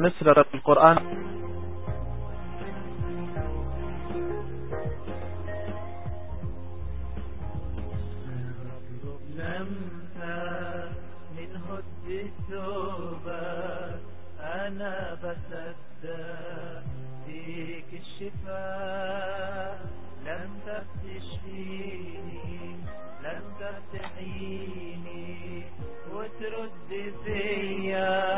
مصر القرآن. أنا بصدق فيك الشفاء لم تشفيني لم تفتحيني وترد فيا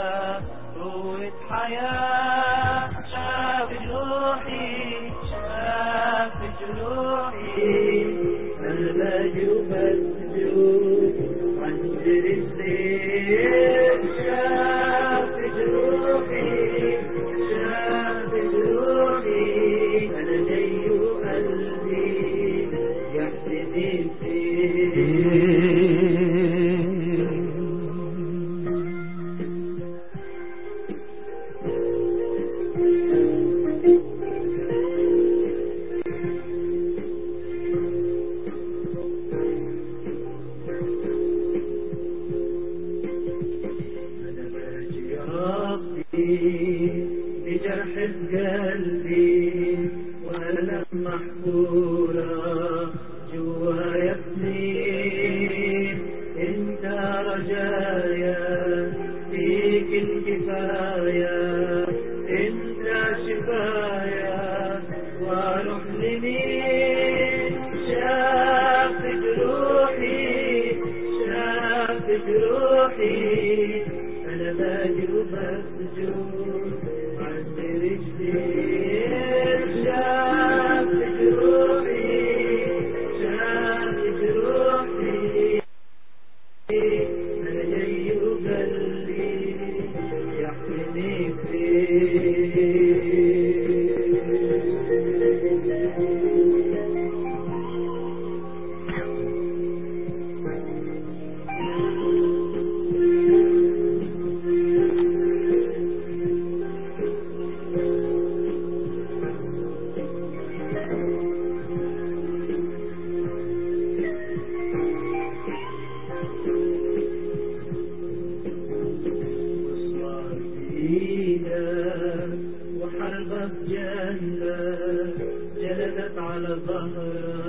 على ظهرك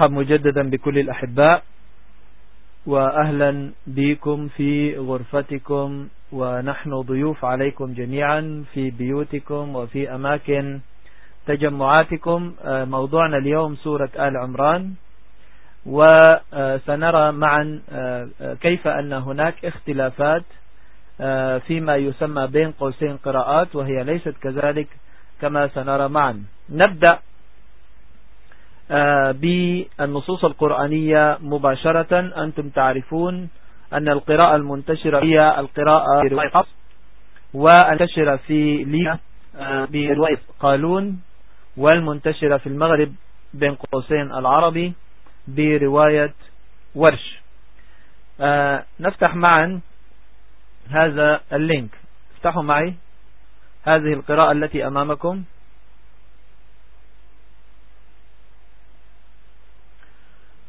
مرحب مجددا بكل الأحباء وأهلا بكم في غرفتكم ونحن ضيوف عليكم جميعا في بيوتكم وفي أماكن تجمعاتكم. آه، موضوعنا اليوم سورة آل عمران وسنرى معا آه، آه، كيف أن هناك اختلافات فيما يسمى بين قوسين قراءات وهي ليست كذلك كما سنرى معا. نبدأ بالنصوص القرآنية مباشرة أنتم تعرفون أن القراءة المنتشرة هي القراءة برواية والمنتشرة في ليبيا آه، برواية قالون والمنتشرة في المغرب بين قوسين العربي برواية ورش. آه، نفتح معا هذا اللينك. افتحوا معي هذه القراءة التي أمامكم.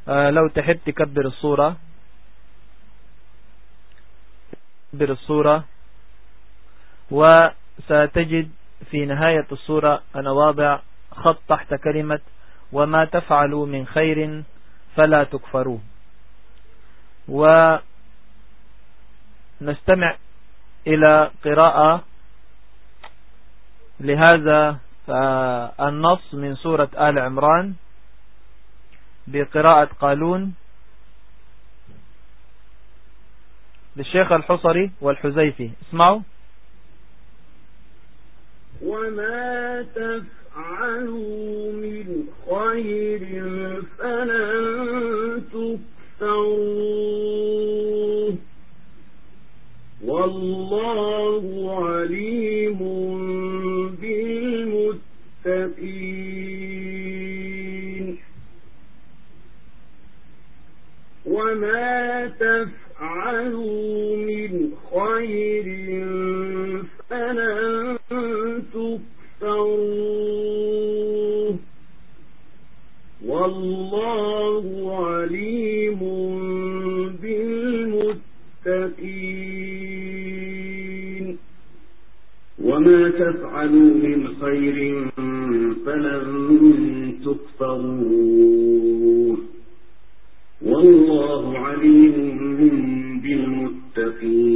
لو تحب تكبر الصورة. كبر الصورة. وستجد في نهاية الصورة أنا واضع خط تحت كلمة وما تفعلوا من خير فلا تكفروه ونستمع إلى قراءة لهذا آه، النص من سورة آل عمران. بقراءة قالون للشيخ الحصري والحزيفي اسمعوا. وما تفعلوا من خير تفعلوا من خير فلن تكفروه والله عليم بالمتقين.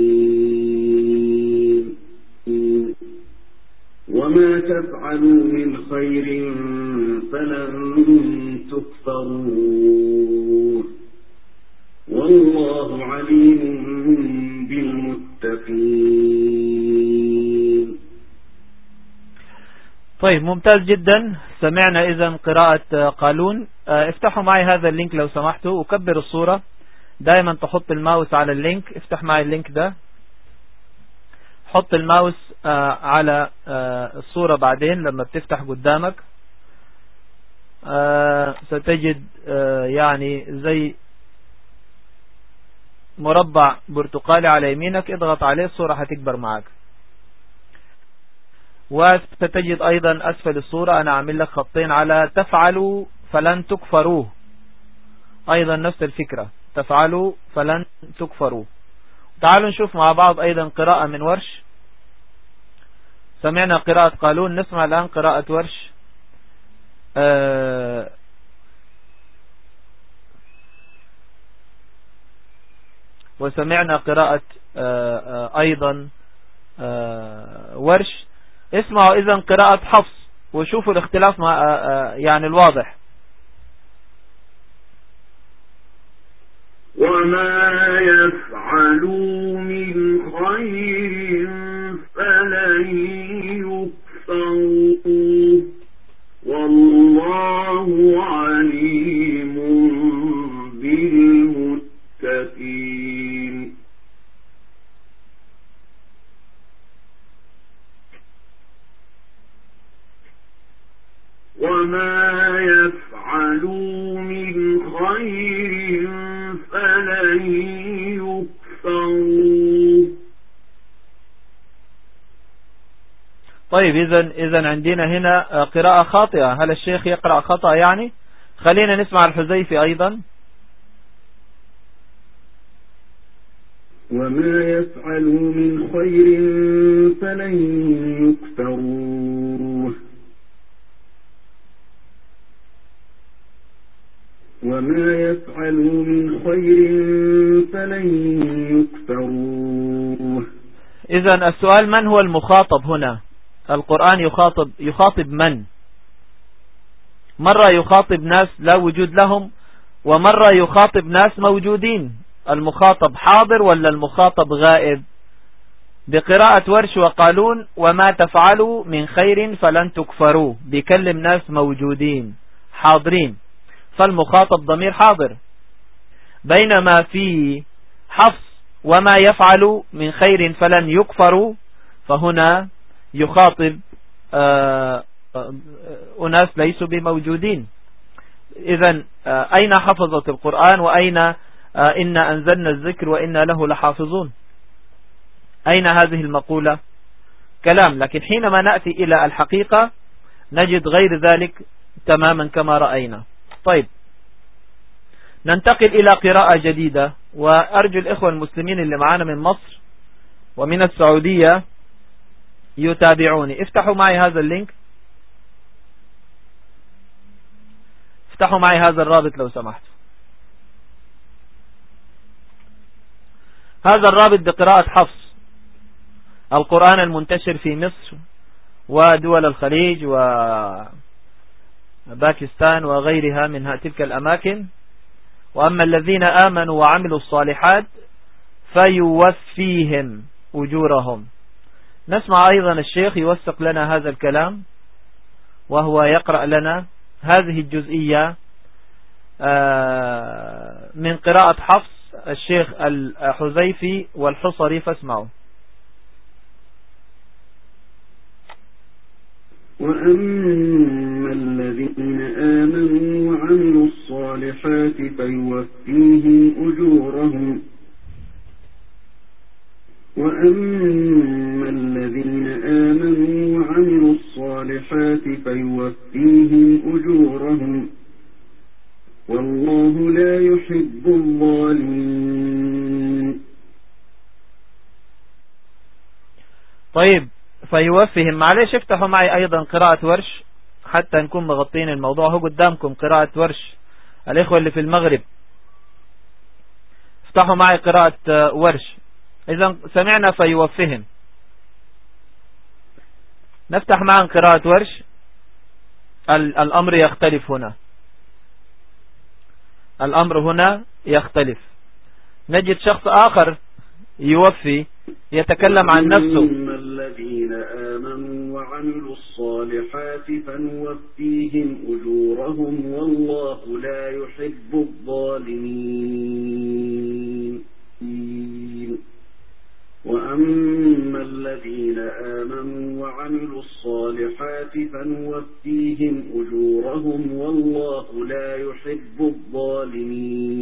وما تفعلوا من خير فلن تكفروه طيب ممتاز جدا. سمعنا إذا قراءة قالون. آه، افتحوا معي هذا ال link لو سمحتوا. وكبر الصورة. دائما تحط الماوس على ال link. افتح معي ال link ده. حط الماوس آه، على آه، الصورة بعدين لما بتفتح قدامك. ستجد يعني زي مربع برتقالي على يمينك. اضغط عليه الصورة هتكبر معك. وستجد أيضا أسفل الصورة. أنا أعمل لك خطين على تفعلوا فلن تكفروه. أيضا نفس الفكرة. تفعلوا فلن تكفروا تعالوا نشوف مع بعض أيضا قراءة من ورش. سمعنا قراءة قالون. نسمع الآن قراءة ورش. آه وسمعنا قراءة آه آه أيضا ورش. اسمعوا إذا قراءة حفص وشوفوا الاختلاف مع يعني الواضح. وما يفعلوا من خير فلن يكفروا. طيب إذا إذا عندنا هنا قراءة خاطئة. هل الشيخ يقرأ خطأ يعني؟ خلينا نسمع الحزيفي أيضا. وما يفعلوا من خير فلن يكفروه. وما يفعلوا من خير فلن يكفروه. إذا السؤال من هو المخاطب هنا؟ القرآن يخاطب يخاطب من؟ مرة يخاطب ناس لا وجود لهم ومرة يخاطب ناس موجودين. المخاطب حاضر ولا المخاطب غائب؟ بقراءة ورش وقالون وما تفعلوا من خير فلن تكفروا بيكلم ناس موجودين حاضرين. فالمخاطب ضمير حاضر. بينما في حفص وما يفعل من خير فلن يكفروا فهنا يخاطب آه، آه، أناس ليسوا بموجودين. إذا آه، أين حفظة القرآن وأين إن أنزلنا الذكر وإنا له لحافظون؟ أين هذه المقولة؟ كلام لكن حينما نأتي إلى الحقيقة نجد غير ذلك تماما كما رأينا. طيب. ننتقل إلى قراءة جديدة وأرجو الإخوة المسلمين اللي معانا من مصر ومن السعودية يتابعوني. افتحوا معي هذا اللينك. افتحوا معي هذا الرابط لو سمحتوا. هذا الرابط بقراءة حفص. القرآن المنتشر في مصر ودول الخليج و باكستان وغيرها من تلك الأماكن. وأما الذين آمنوا وعملوا الصالحات فيوفيهم أجورهم. نسمع أيضا الشيخ يوثق لنا هذا الكلام وهو يقرأ لنا هذه الجزئية آه، من قراءة حفص الشيخ الحزيفي والحصري فاسمعوا. وأما الذين آمنوا وعملوا الصالحات فيوفيهم أجورهم. وأما الذين آمنوا وعملوا الصالحات فيوفيهم أجورهم والله لا يحب الظالمين. طيب فيوفهم معلش افتحوا معي أيضا قراءة ورش حتى نكون مغطين الموضوع. هو قدامكم قراءة ورش. الإخوة اللي في المغرب. افتحوا معي قراءة ورش. اذا سمعنا فيوفهم نفتح معا قراءة ورش. الأمر يختلف هنا. الأمر هنا يختلف. نجد شخص آخر يوفي يتكلم عن نفسه. الذين آمنوا وعملوا الصالحات فنوفيهم أجورهم والله لا يحب الظالمين. وأما الذين آمنوا وعملوا الصالحات فنوفيهم أجورهم والله لا يحب الظالمين.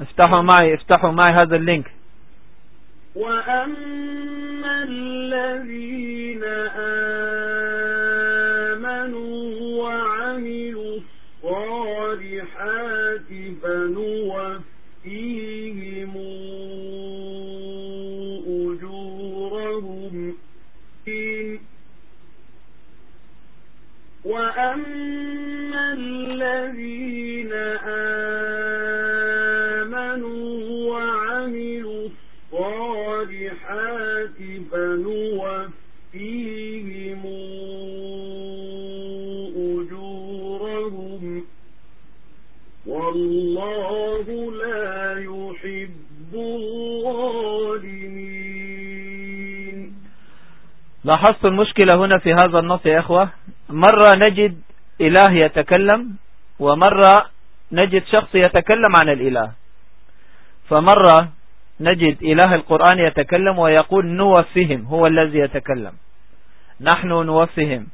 افتحوا معي افتحوا معي هذا اللينك. وأما الذين آمنوا وعملوا الصالحات فنوفيهم وأما الذين آمنوا وعملوا الصالحات فنوفيهم أجورهم والله لا يحب الظالمين لاحظت المشكلة هنا في هذا النص يا أخوة؟ مرة نجد إله يتكلم ومرة نجد شخص يتكلم عن الإله. فمرة نجد إله القرآن يتكلم ويقول نوفهم هو الذي يتكلم. نحن نوفهم.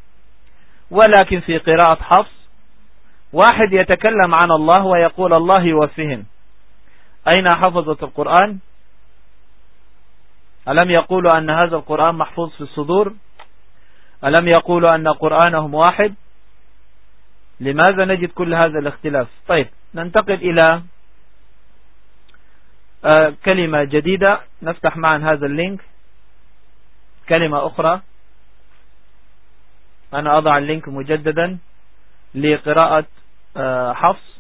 ولكن في قراءة حفص واحد يتكلم عن الله ويقول الله يوفهم. أين حفظة القرآن؟ ألم يقولوا أن هذا القرآن محفوظ في الصدور؟ ألم يقولوا أن قرآنهم واحد؟ لماذا نجد كل هذا الاختلاف؟ طيب ننتقل إلى آه، كلمة جديدة. نفتح معا هذا ال link. كلمة أخرى. أنا أضع ال link مجددا لقراءة آه، حفص.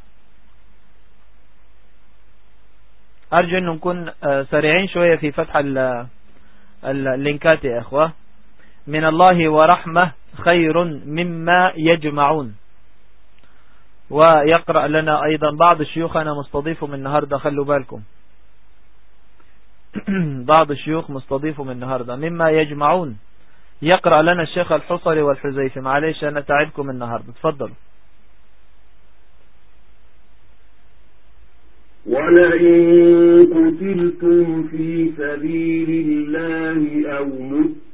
أرجو أن نكون آه، سريعين شوية في فتح اللينكات يا أخوة. من الله ورحمة خير مما يجمعون. ويقرأ لنا أيضا بعض الشيوخ أنا مستضيفهم النهاردة خلوا بالكم. بعض الشيوخ مستضيفهم النهاردة. مما يجمعون. يقرأ لنا الشيخ الحصري والحزيفي معليش أنا تعبكم النهاردة. تفضلوا. ولئن قتلتم في سبيل الله أو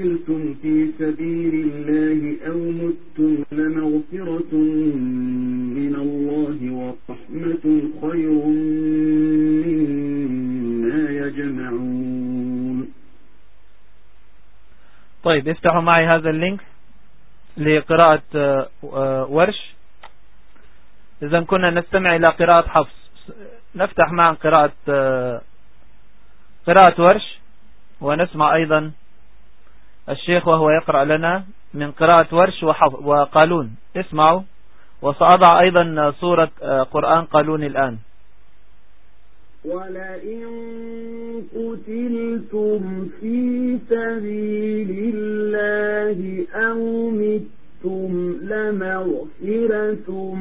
قتلتم في سبيل الله أو متم لمغفرة من الله ورحمة خير مما يجمعون. طيب افتحوا معي هذا اللينك لقراءة آه، ورش. إذا كنا نستمع إلى قراءة حفص. نفتح معا قراءة آه، قراءة ورش ونسمع أيضا الشيخ وهو يقرأ لنا من قراءة ورش وقالون. اسمعوا. وسأضع أيضا صورة آه، قرآن قالون الآن. ولئن قتلتم في سبيل الله أو متم لمغفرة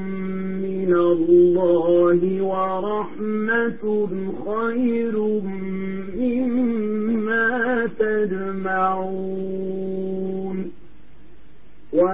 من الله ورحمة خير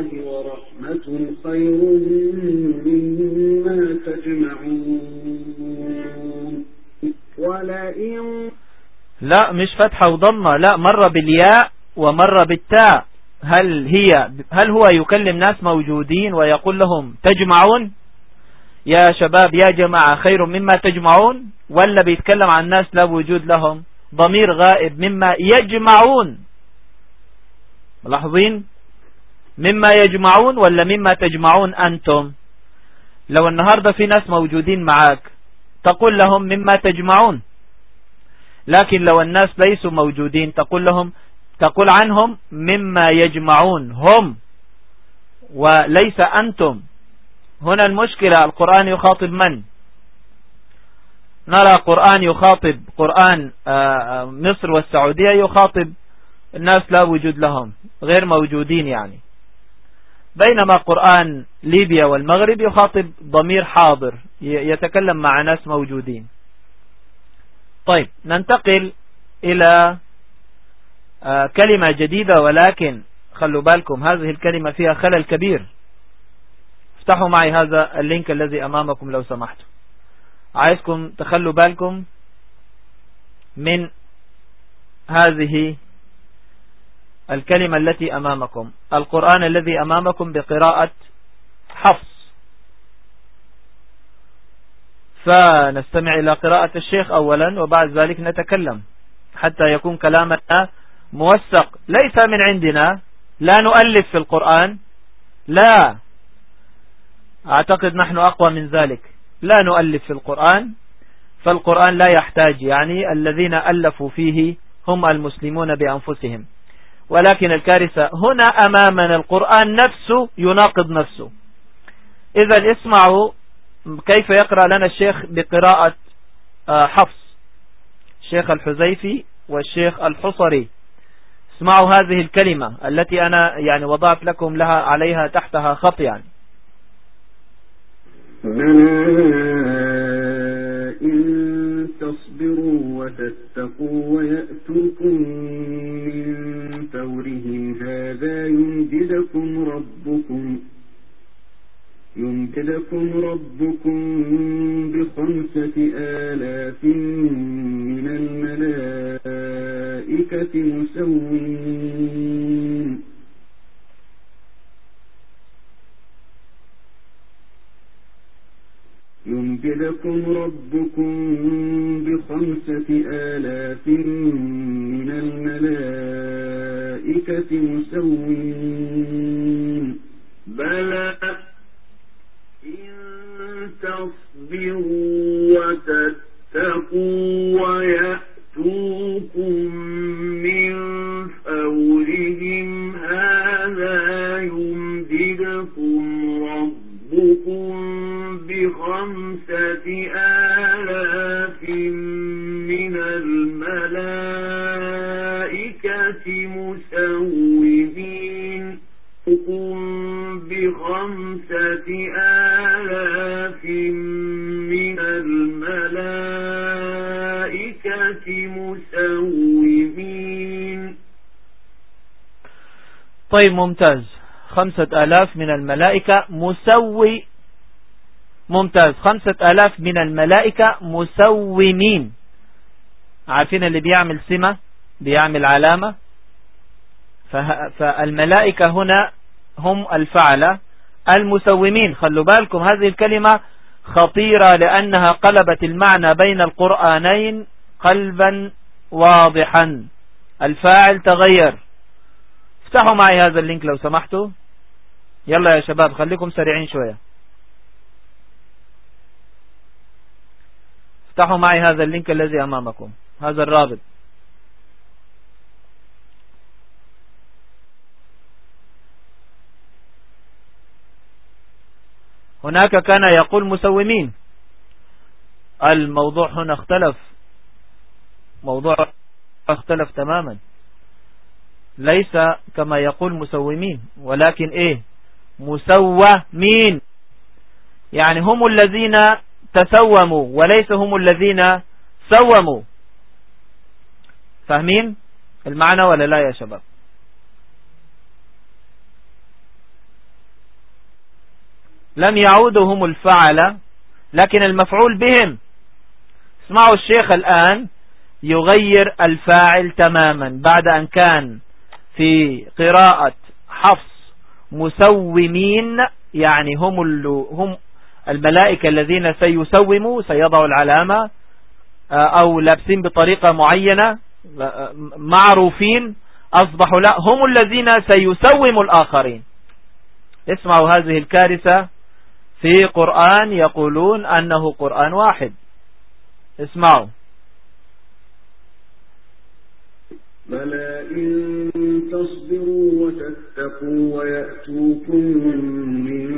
الله ورحمة خير مما تجمعون. ولئن لا مش فتحة وضمة. لا مرة بالياء ومرة بالتاء. هل هي هل هو يكلم ناس موجودين ويقول لهم تجمعون؟ يا شباب يا جماعة خير مما تجمعون؟ ولا بيتكلم عن ناس لا وجود لهم؟ ضمير غائب مما يجمعون. ملاحظين؟ مما يجمعون ولا مما تجمعون أنتم؟ لو النهاردة في ناس موجودين معاك تقول لهم مما تجمعون. لكن لو الناس ليسوا موجودين تقول لهم تقول عنهم مما يجمعون هم وليس أنتم. هنا المشكلة القرآن يخاطب من؟ نرى قرآن يخاطب قرآن آه، آه، مصر والسعودية يخاطب الناس لا وجود لهم غير موجودين يعني. بينما قرآن ليبيا والمغرب يخاطب ضمير حاضر يتكلم مع ناس موجودين. طيب ننتقل إلى آه، كلمة جديدة ولكن خلوا بالكم هذه الكلمة فيها خلل كبير. افتحوا معي هذا اللينك الذي أمامكم لو سمحتوا. عايزكم تخلوا بالكم من هذه الكلمة التي أمامكم. القرآن الذي أمامكم بقراءة حفص. فنستمع إلى قراءة الشيخ أولا وبعد ذلك نتكلم. حتى يكون كلامنا موثق. ليس من عندنا. لا نؤلف في القرآن. لا. أعتقد نحن أقوى من ذلك. لا نؤلف في القرآن. فالقرآن لا يحتاج يعني الذين ألفوا فيه هم المسلمون بأنفسهم. ولكن الكارثة هنا أمامنا القرآن نفسه يناقض نفسه. إذا اسمعوا كيف يقرأ لنا الشيخ بقراءة آه، حفص الشيخ الحزيفي والشيخ الحصري. اسمعوا هذه الكلمة التي أنا يعني وضعت لكم لها عليها تحتها خط يعني إن تصبروا وتتقوا ويأتوكم من فورهم هذا يمددكم ربكم يمددكم ربكم بخمسة آلاف من الملائكة مسوين يمددكم ربكم بخمسة آلاف من الملائكة مسوين. بلى إن تصبروا وتتقوا ويأتوكم آلاف من الملائكة مسومين. طيب ممتاز. خمسة آلاف من الملائكة مسوي ممتاز. خمسة آلاف من الملائكة مسومين. عارفين اللي بيعمل سمة؟ بيعمل علامة؟ فالملائكة هنا هم الفعلة. المسومين. خلوا بالكم هذه الكلمة خطيرة لأنها قلبت المعنى بين القرآنين قلبا واضحا. الفاعل تغير. افتحوا معي هذا ال link لو سمحتوا. يلا يا شباب خليكم سريعين شوية. افتحوا معي هذا ال link الذي أمامكم. هذا الرابط. هناك كان يقول مسومين. الموضوع هنا اختلف. موضوع اختلف تماما. ليس كما يقول مسومين ولكن إيه؟ مسومين. يعني هم الذين تسوموا وليس هم الذين سوموا. فاهمين المعنى ولا لا يا شباب؟ لم يعودوا هم الفعل لكن المفعول بهم. اسمعوا الشيخ الآن يغير الفاعل تماما بعد أن كان في قراءة حفص مسومين يعني هم هم الملائكة الذين سيسوموا سيضعوا العلامة آه، أو لابسين بطريقة معينة آه، معروفين أصبحوا لا هم الذين سيسوموا الآخرين. اسمعوا هذه الكارثة. في قرآن يقولون أنه قرآن واحد. اسمعوا. بلى إن تصبروا وتتقوا ويأتوكم من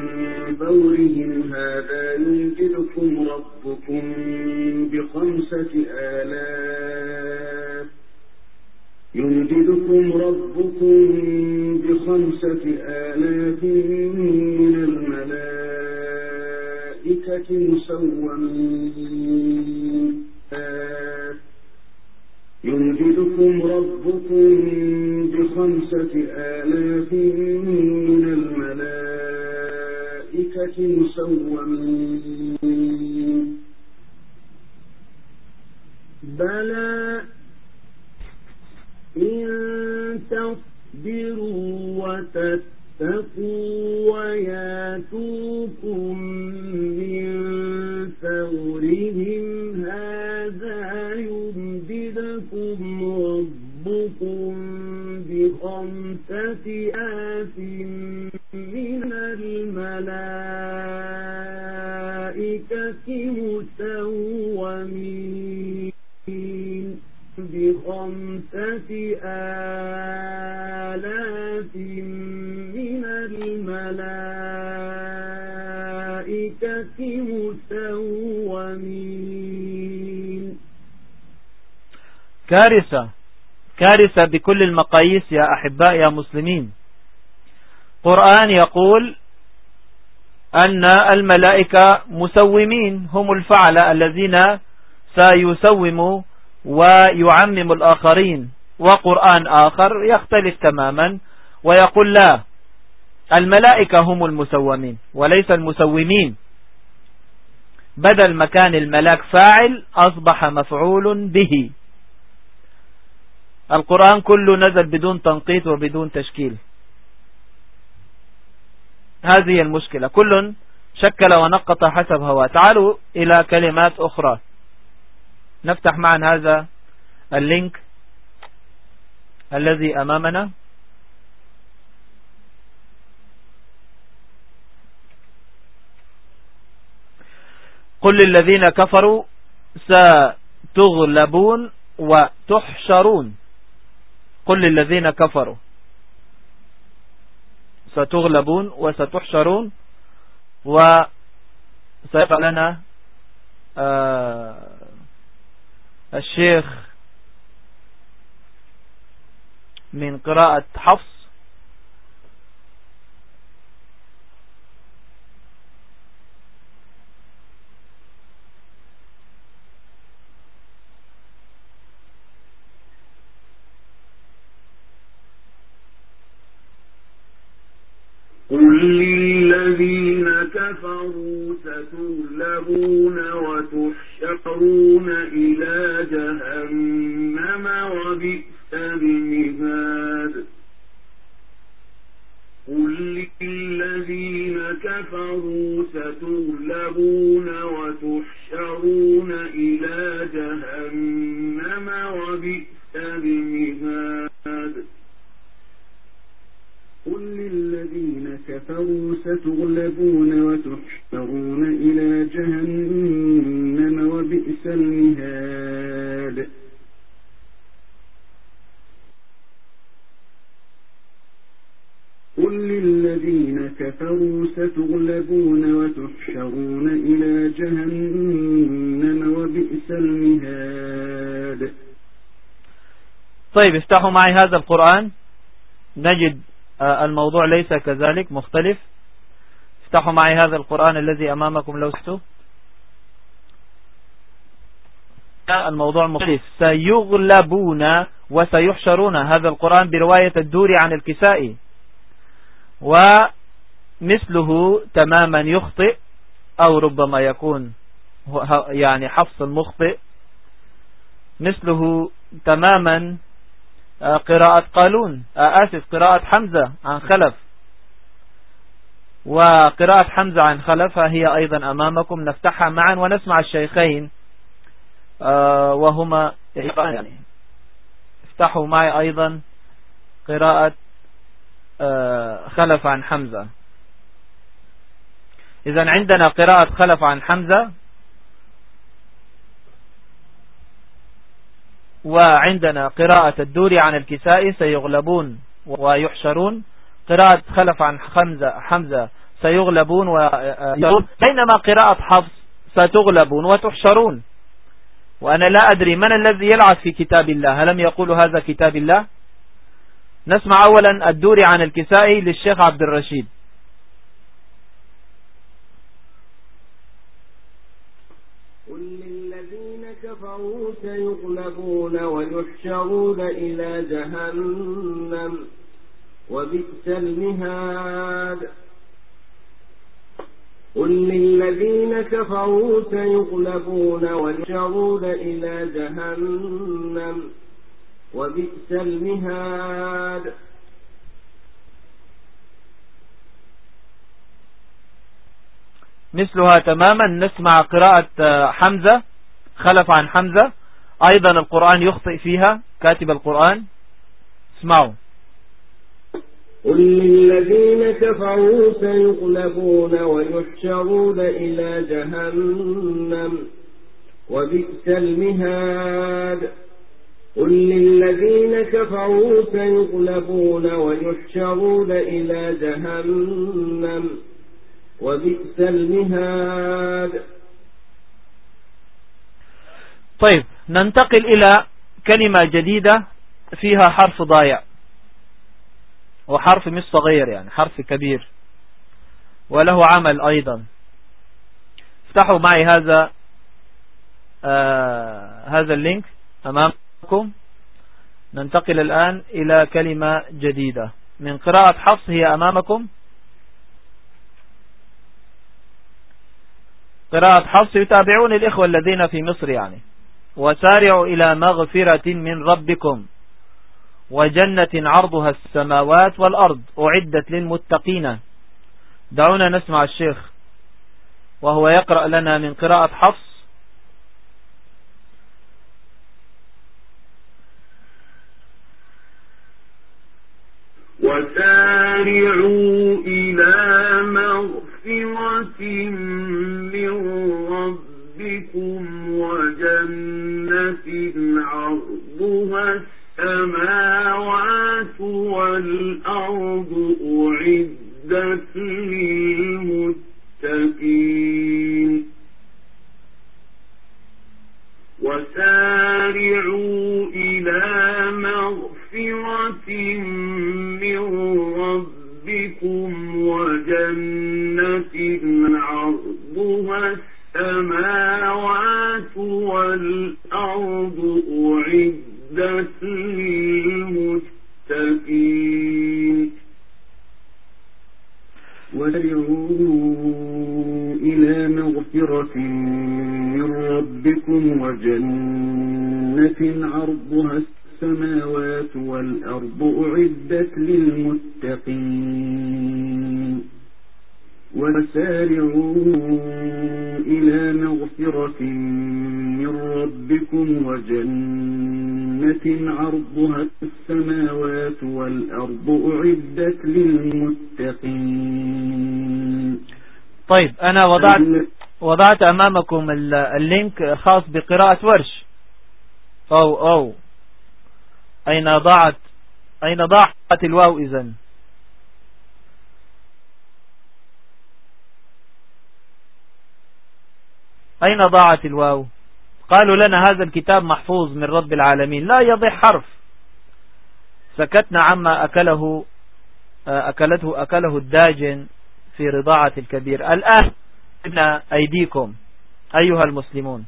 فورهم هذا ينجدكم ربكم بخمسة آلاف ينجدكم ربكم بخمسة آلاف من يمددكم ربكم بخمسة آلاف من الملائكة مسومين. بلى إن تصبروا وتتقوا وياتوكم آف من الملائكة مسومين بخمسة آلاف من الملائكة مسومين. كارثة. كارثة بكل المقاييس يا أحباء يا مسلمين. قرآن يقول أن الملائكة مسومين هم الفعل الذين سيسوموا ويعمم الآخرين. وقرآن آخر يختلف تماما ويقول لا الملائكة هم المسومين وليس المسومين. بدل مكان الملاك فاعل أصبح مفعول به. القرآن كله نزل بدون تنقيط وبدون تشكيل. هذه المشكلة. كل شكل ونقط حسب هوا تعالوا إلى كلمات أخرى. نفتح معا هذا اللينك الذي أمامنا. قل للذين كفروا ستغلبون وتحشرون. قل للذين كفروا. ستغلبون وستحشرون وسيبقى لنا آه الشيخ من قراءة حفص للذين كفروا ستغلبون وتحشرون إلى جهنم وبئس المهاد. قل للذين كفروا ستغلبون وتحشرون إلى جهنم وبئس المهاد قل للذين كفروا ستغلبون وتحشرون إلى جهنم وبئس المهاد. قل للذين كفروا ستغلبون وتحشرون إلى جهنم وبئس المهاد. طيب افتحوا معي هذا القرآن. نجد الموضوع ليس كذلك مختلف. افتحوا معي هذا القرآن الذي أمامكم لو استو الموضوع مختلف. سيغلبون وسيحشرون هذا القرآن برواية الدوري عن الكسائي ومثله تماما يخطئ أو ربما يكون يعني حفص المخطئ مثله تماما آه، قراءة قالون. آه، آسف قراءة حمزة عن خلف. وقراءة حمزة عن خلف هي أيضا أمامكم. نفتحها معا ونسمع الشيخين. آه، وهما يعني افتحوا معي أيضا قراءة خلف عن حمزة. إذا عندنا قراءة خلف عن حمزة. وعندنا قراءة الدوري عن الكساء سيغلبون ويحشرون. قراءة خلف عن حمزة حمزة سيغلبون ويحشرون بينما قراءة حفص ستغلبون وتحشرون. وأنا لا أدري من الذي يلعب في كتاب الله. هل يقول هذا كتاب الله؟ نسمع أولا الدوري عن الكسائي للشيخ عبد الرشيد. قل للذين كفروا سيغلبون ويحشرون إلى جهنم وبئس المهاد. قل للذين كفروا سيغلبون ويحشرون إلى جهنم وبئس المهاد. مثلها تماما. نسمع قراءة حمزة خلف عن حمزة. أيضا القرآن يخطئ فيها. كاتب القرآن. اسمعوا. قل للذين كفروا سيغلبون ويحشرون إلى جهنم وبئس المهاد. قل للذين كفروا سيغلبون ويحشرون إلى جهنم وبئس المهاد. طيب ننتقل إلى كلمة جديدة فيها حرف ضايع. وحرف مش صغير يعني حرف كبير. وله عمل أيضا. افتحوا معي هذا آه هذا اللينك. أمام لكم ننتقل الآن إلى كلمة جديدة. من قراءة حفص هي أمامكم. قراءة حفص. يتابعون الإخوة الذين في مصر يعني. وسارعوا إلى مغفرة من ربكم. وجنة عرضها السماوات والأرض. أعدت للمتقين. دعونا نسمع الشيخ. وهو يقرأ لنا من قراءة حفص. وسارعوا إلى مغفرة ربكم وجنة عرضها السماوات والأرض أعدت للمتقين. وسارعوا إلى مغفرة من ربكم وجنة عرضها السماوات والأرض أعدت للمتقين. وادعوا إلى مغفرة من ربكم وجنة عرضها السماوات والأرض أعدت للمتقين. وسارعوا إلى مغفرة من ربكم وجنة عرضها السماوات والأرض أعدت للمتقين. طيب أنا وضعت وضعت أمامكم اللينك خاص بقراءة ورش. أو أو. أين ضاعت أين ضاعت الواو إذن؟ أين ضاعت الواو؟ قالوا لنا هذا الكتاب محفوظ من رب العالمين لا يضيع حرف. سكتنا عما أكله أكلته أكله الداجن في رضاعة الكبير. الآن ابن أيديكم أيها المسلمون.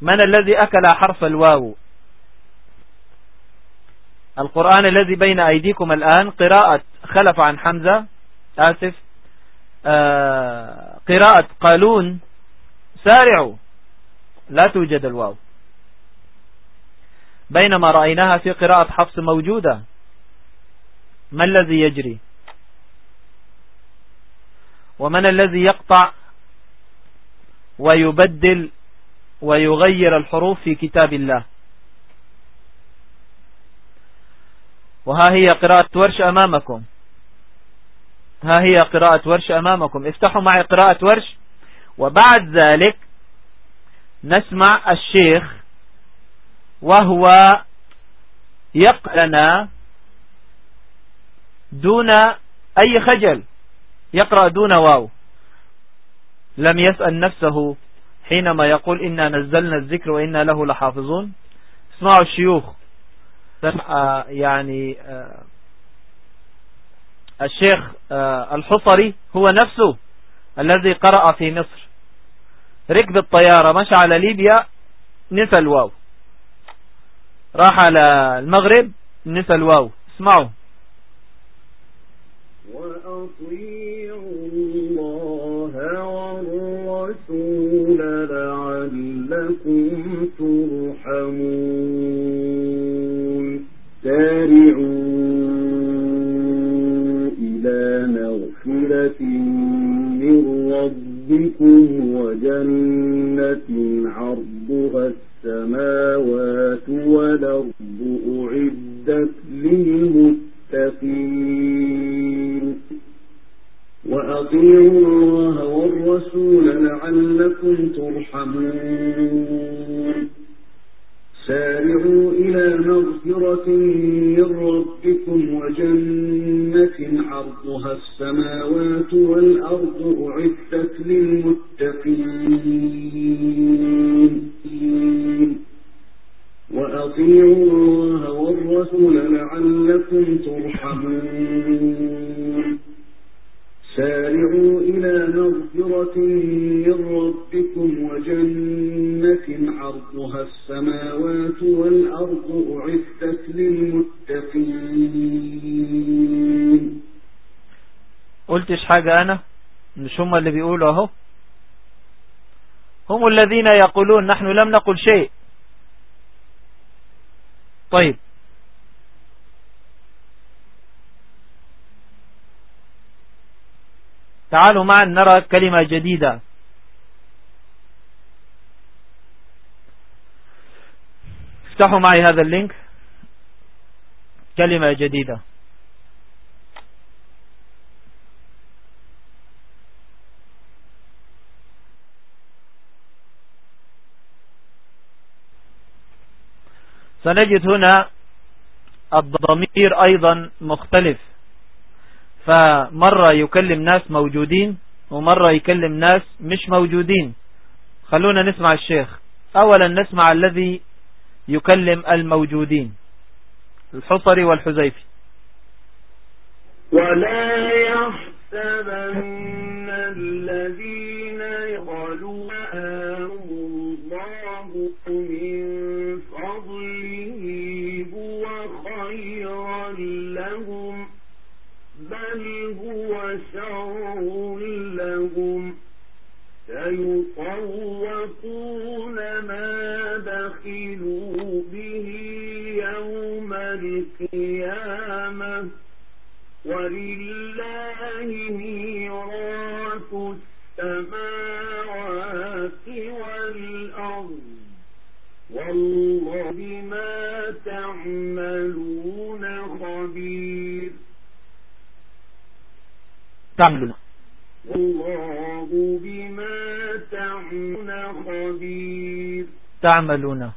من الذي أكل حرف الواو؟ القرآن الذي بين أيديكم الآن قراءة خلف عن حمزة آسف آه قراءة قالون سارعوا. لا توجد الواو. بينما رأيناها في قراءة حفص موجودة. ما الذي يجري؟ ومن الذي يقطع ويبدل ويغير الحروف في كتاب الله؟ وها هي قراءة ورش أمامكم. ها هي قراءة ورش أمامكم. افتحوا معي قراءة ورش. وبعد ذلك نسمع الشيخ وهو يقرأنا دون أي خجل. يقرأ دون واو. لم يسأل نفسه حينما يقول إنا نزلنا الذكر وإنا له لحافظون. اسمعوا الشيوخ. يعني آه، الشيخ آه، الحصري هو نفسه الذي قرأ في مصر. ركب الطيارة مشى على ليبيا نسى الواو. راح على المغرب نسى الواو. اسمعوا. وأطيعوا الله والرسول لعلكم ترحمون. ربكم وجنة عرضها السماوات والأرض أعدت للمتقين وأطيعوا الله والرسول لعلكم ترحمون سارعوا إلى مغفرة من ربكم وجنة عرضها السماوات والأرض أعدت للمتقين. وأطيعوا الله والرسول لعلكم ترحمون. سارعوا إلى مغفرة من ربكم وجنة عرضها السماوات والأرض أعدت للمتقين. قلتش حاجة أنا؟ مش هم اللي بيقولوا أهو. هم الذين يقولون نحن لم نقل شيء. طيب. تعالوا معا نرى كلمة جديدة. افتحوا معي هذا اللينك. كلمة جديدة. سنجد هنا الضمير أيضا مختلف. فمرة يكلم ناس موجودين ومرة يكلم ناس مش موجودين. خلونا نسمع الشيخ. اولا نسمع الذي يكلم الموجودين الحصري والحزيفي ولا يحسبن الذين القيامة ولله ميراث السماوات والأرض. والله بما تعملون خبير. تعملون. والله بما تعملون خبير. تعملون.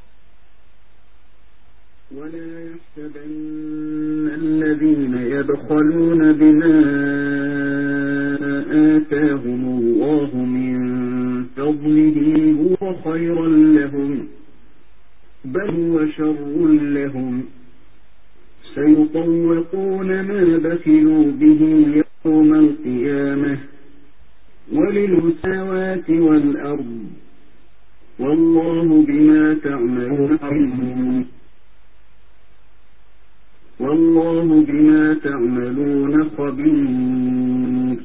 ولا الذين يبخلون بما آتاهم الله من فضله هو خيرا لهم بل هو شر لهم. سيطوقون ما بخلوا به يوم القيامة وللمساواة والأرض. والله بما تعملون عليم. والله بما تعملون خبير.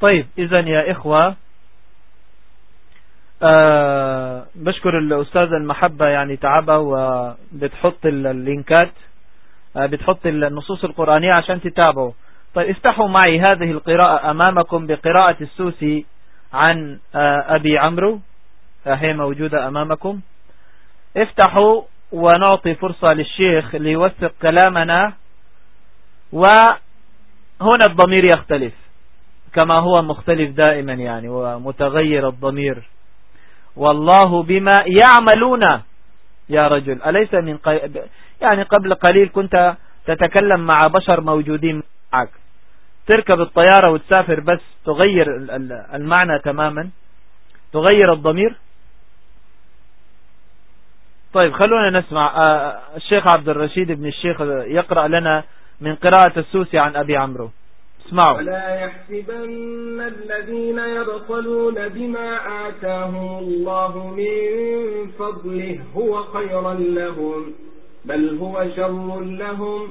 طيب إذا يا إخوة آه بشكر الأستاذ المحبة يعني تعبها وبتحط اللينكات آه بتحط النصوص القرآنية عشان تتابعوا طيب افتحوا معي هذه القراءة أمامكم بقراءة السوسي عن آه أبي عمرو. آه هي موجودة أمامكم. افتحوا ونعطي فرصة للشيخ ليوثق كلامنا. وهنا الضمير يختلف كما هو مختلف دائما يعني ومتغير الضمير. والله بما يعملون يا رجل أليس من قي... يعني قبل قليل كنت تتكلم مع بشر موجودين معك. تركب الطيارة وتسافر بس تغير المعنى تماما تغير الضمير. طيب خلونا نسمع الشيخ عبد الرشيد بن الشيخ يقرأ لنا من قراءة السوسي عن أبي عمرو. اسمعوا. ولا يحسبن الذين يبخلون بما آتاهم الله من فضله هو خيرا لهم بل هو شر لهم.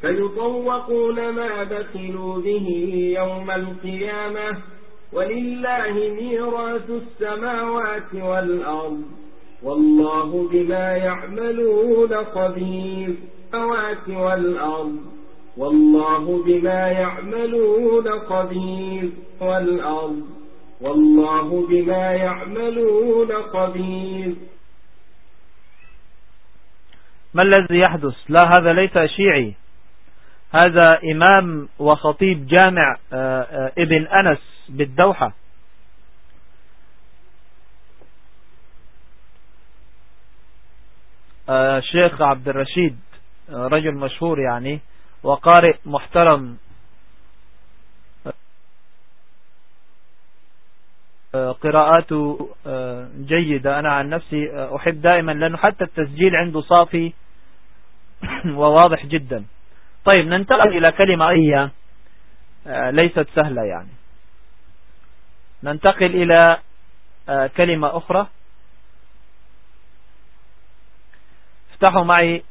فيطوقون ما بخلوا به يوم القيامة ولله ميراث السماوات والأرض. والله بما يعملون خبير. السماوات والأرض. والله بما يعملون خبير. والأرض. والله بما يعملون خبير. ما الذي يحدث؟ لا هذا ليس شيعي. هذا إمام وخطيب جامع ابن أنس بالدوحة. الشيخ عبد الرشيد رجل مشهور يعني وقارئ محترم. قراءاته جيدة. أنا عن نفسي أحب دائما لأنه حتى التسجيل عنده صافي وواضح جدا. طيب ننتقل إلى كلمة هي ليست سهلة يعني. ننتقل إلى كلمة أخرى. افتحوا معي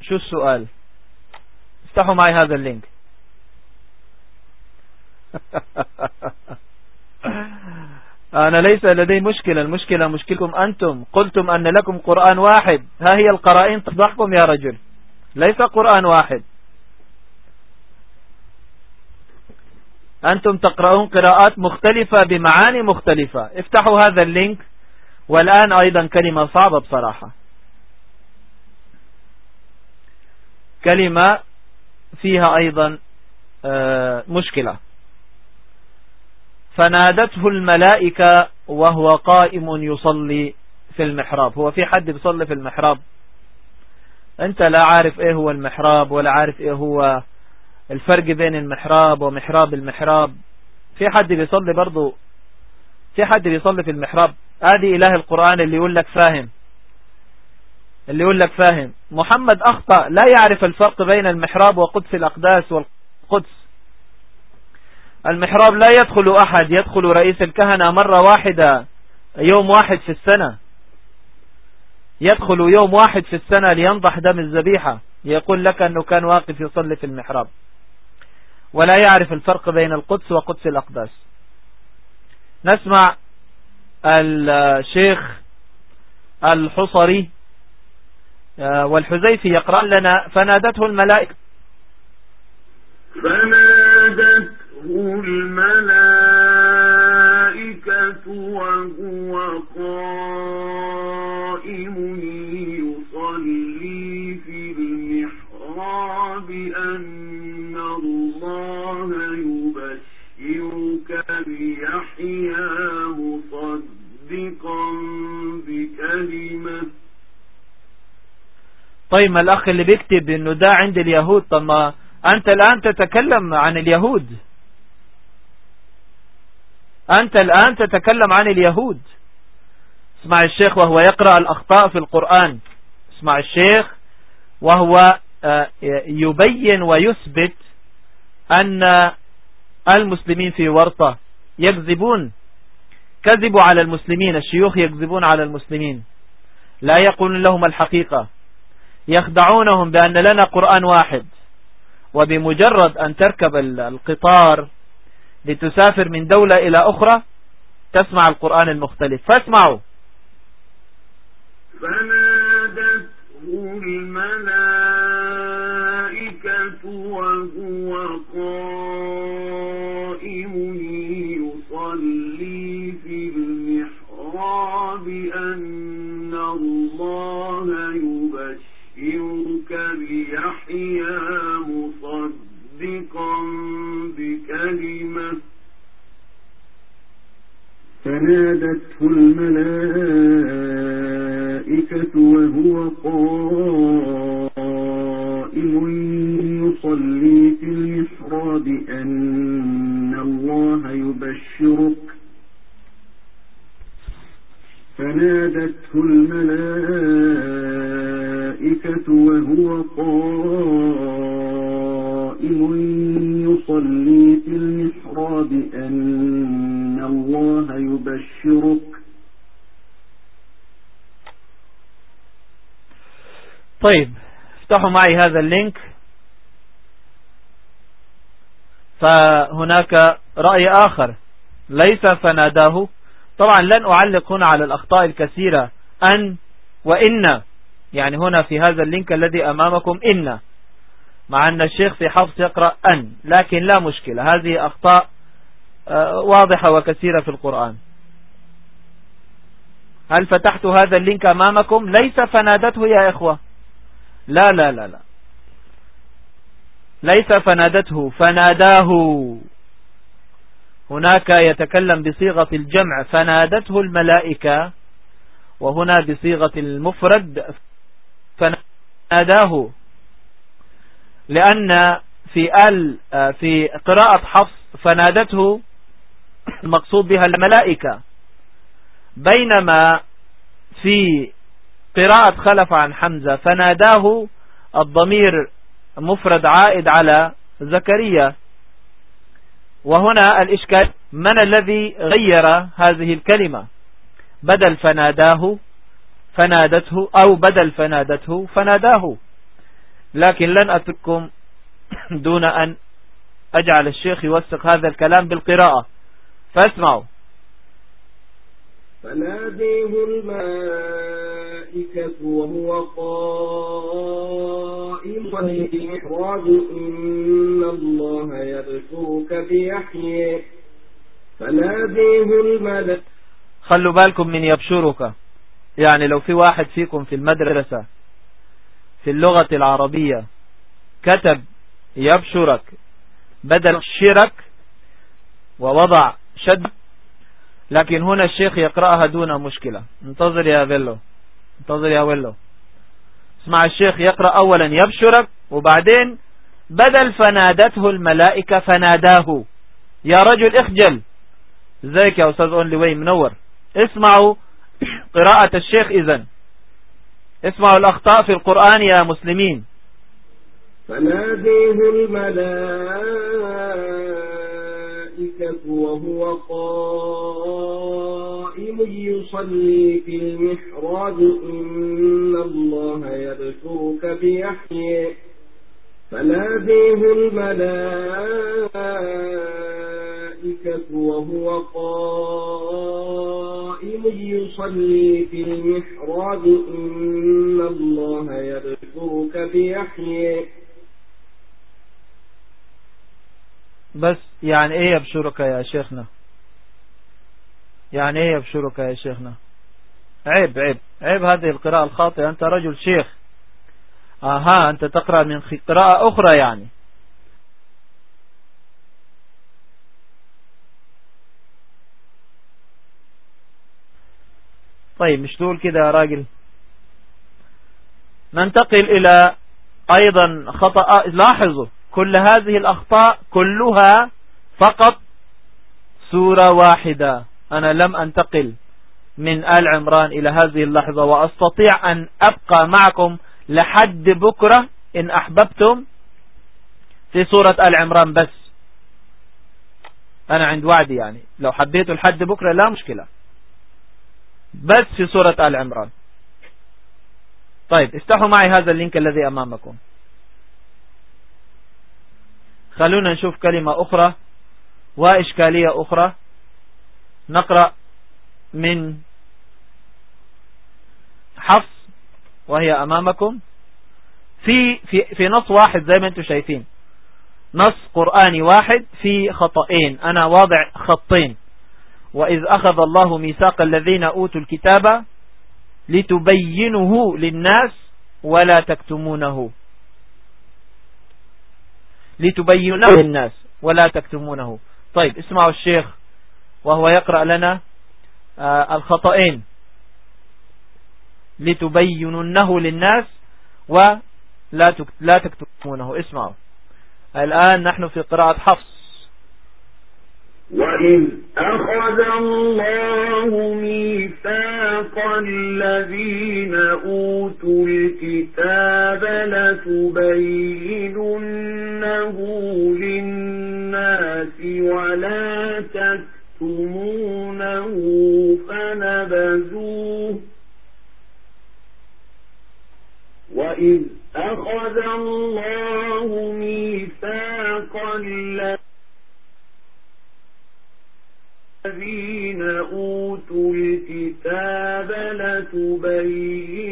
شو السؤال؟ افتحوا معي هذا ال link. أنا ليس لدي مشكلة المشكلة مشكلكم أنتم. قلتم أن لكم قرآن واحد. ها هي القرائين تفضحكم يا رجل. ليس قرآن واحد. أنتم تقرؤون قراءات مختلفة بمعاني مختلفة. افتحوا هذا ال link. والآن أيضا كلمة صعبة بصراحة. كلمة فيها أيضا مشكلة. فنادته الملائكة وهو قائم يصلي في المحراب. هو في حد بيصلي في المحراب؟ أنت لا عارف إيه هو المحراب ولا عارف إيه هو الفرق بين المحراب ومحراب المحراب. في حد بيصلي برضو؟ في حد بيصلي في المحراب؟ ادي إله القرآن اللي يقول لك فاهم. اللي يقول لك فاهم. محمد أخطأ لا يعرف الفرق بين المحراب وقدس الأقداس والقدس. المحراب لا يدخل أحد يدخل رئيس الكهنة مرة واحدة يوم واحد في السنة. يدخل يوم واحد في السنة لينضح دم الذبيحة. يقول لك أنه كان واقف يصلي في المحراب. ولا يعرف الفرق بين القدس وقدس الأقداس. نسمع الشيخ الحصري والحزيفي يقرأ لنا فنادته الملائكة. فنادته الملائكة وهو قائم يصلي في المحراب أن الله يبشرك بيحيى مصدقا بكلمة طيب ما الأخ اللي بيكتب إنه ده عند اليهود طب ما أنت الآن تتكلم عن اليهود. أنت الآن تتكلم عن اليهود. اسمع الشيخ وهو يقرأ الأخطاء في القرآن. اسمع الشيخ وهو آه، يبين ويثبت أن المسلمين في ورطة. يكذبون. كذبوا على المسلمين. الشيوخ يكذبون على المسلمين. لا يقولون لهم الحقيقة. يخدعونهم بأن لنا قرآن واحد. وبمجرد أن تركب القطار لتسافر من دولة إلى أخرى تسمع القرآن المختلف. فاسمعوا. فنادته مصدقا بكلمة. فنادته الملائكة وهو قائم يصلي في المحراب أن الله يبشرك. فنادته الملائكة وهو قائم يصلي في المحراب أن الله يبشرك. طيب افتحوا معي هذا ال link. فهناك رأي آخر ليس فناداه. طبعا لن أعلق هنا على الأخطاء الكثيرة أن وإن يعني هنا في هذا ال link الذي أمامكم إن مع أن الشيخ في حفظ يقرأ أن لكن لا مشكلة. هذه أخطاء آه، واضحة وكثيرة في القرآن. هل فتحت هذا اللينك أمامكم؟ ليس فنادته يا إخوة. لا لا لا لا. ليس فنادته فناداه. هناك يتكلم بصيغة الجمع فنادته الملائكة وهنا بصيغة المفرد فناداه لأن في آل في قراءة حفص فنادته المقصود بها الملائكة. بينما في قراءة خلف عن حمزة فناداه الضمير مفرد عائد على زكريا. وهنا الإشكال من الذي غير هذه الكلمة؟ بدل فناداه فنادته أو بدل فنادته فناداه. لكن لن أترككم دون أن أجعل الشيخ يوثق هذا الكلام بالقراءة. فاسمعوا. فناديه الملائكة وهو قائم. في إن الله يبشرك بيحيى. فناديه الملائكة. خلوا بالكم من يبشرك. يعني لو في واحد فيكم في المدرسة في اللغة العربية كتب يبشرك بدل شرك ووضع شد لكن هنا الشيخ يقرأها دون مشكلة. انتظر يا بيلو انتظر يا ويلو اسمع الشيخ يقرأ أولا يبشرك وبعدين بدل فنادته الملائكة فناداه. يا رجل اخجل. ازيك يا أستاذ أونلي وي منور. اسمعوا. قراءة الشيخ إذن. اسمعوا الأخطاء في القرآن يا مسلمين. فناديه الملائكة وهو قائم يصلي في المحراب. إن الله يبشرك بيحيى. فناديه الملائكة وهو قائم يصلي في المحراب إن الله يبشرك بيحيى. بس يعني إيه يبشرك يا شيخنا؟ يعني إيه يبشرك يا شيخنا؟ عيب عيب عيب هذه القراءة الخاطئة. أنت رجل شيخ. آها أنت تقرأ من قراءة أخرى يعني. طيب مش تقول كده يا راجل؟ ننتقل إلى أيضا خطأ لاحظوا كل هذه الأخطاء كلها فقط سورة واحدة. أنا لم أنتقل من آل عمران إلى هذه اللحظة وأستطيع أن أبقى معكم لحد بكرة إن أحببتم في سورة آل عمران بس. أنا عند وعدي يعني. لو حبيتوا لحد بكرة لا مشكلة. بس في سورة آل عمران. طيب استحوا معي هذا اللينك الذي أمامكم. خلونا نشوف كلمة أخرى وإشكالية أخرى. نقرأ من حفص وهي أمامكم. في, في, في نص واحد زي ما أنتم شايفين. نص قرآني واحد في خطأين أنا واضع خطين. وإذ أخذ الله ميثاق الذين أوتوا الكتاب لتبينه للناس ولا تكتمونه. لتبينه للناس ولا تكتمونه. طيب اسمعوا الشيخ وهو يقرأ لنا آه، الخطأين. لتبيننه للناس ولا لا تكتمونه. اسمعوا. الآن نحن في قراءة حفص. وإذ أخذ الله ميثاق الذين أوتوا الكتاب لتبيننه للناس ولا تكتمونه فنبذوه وإذ أخذ الله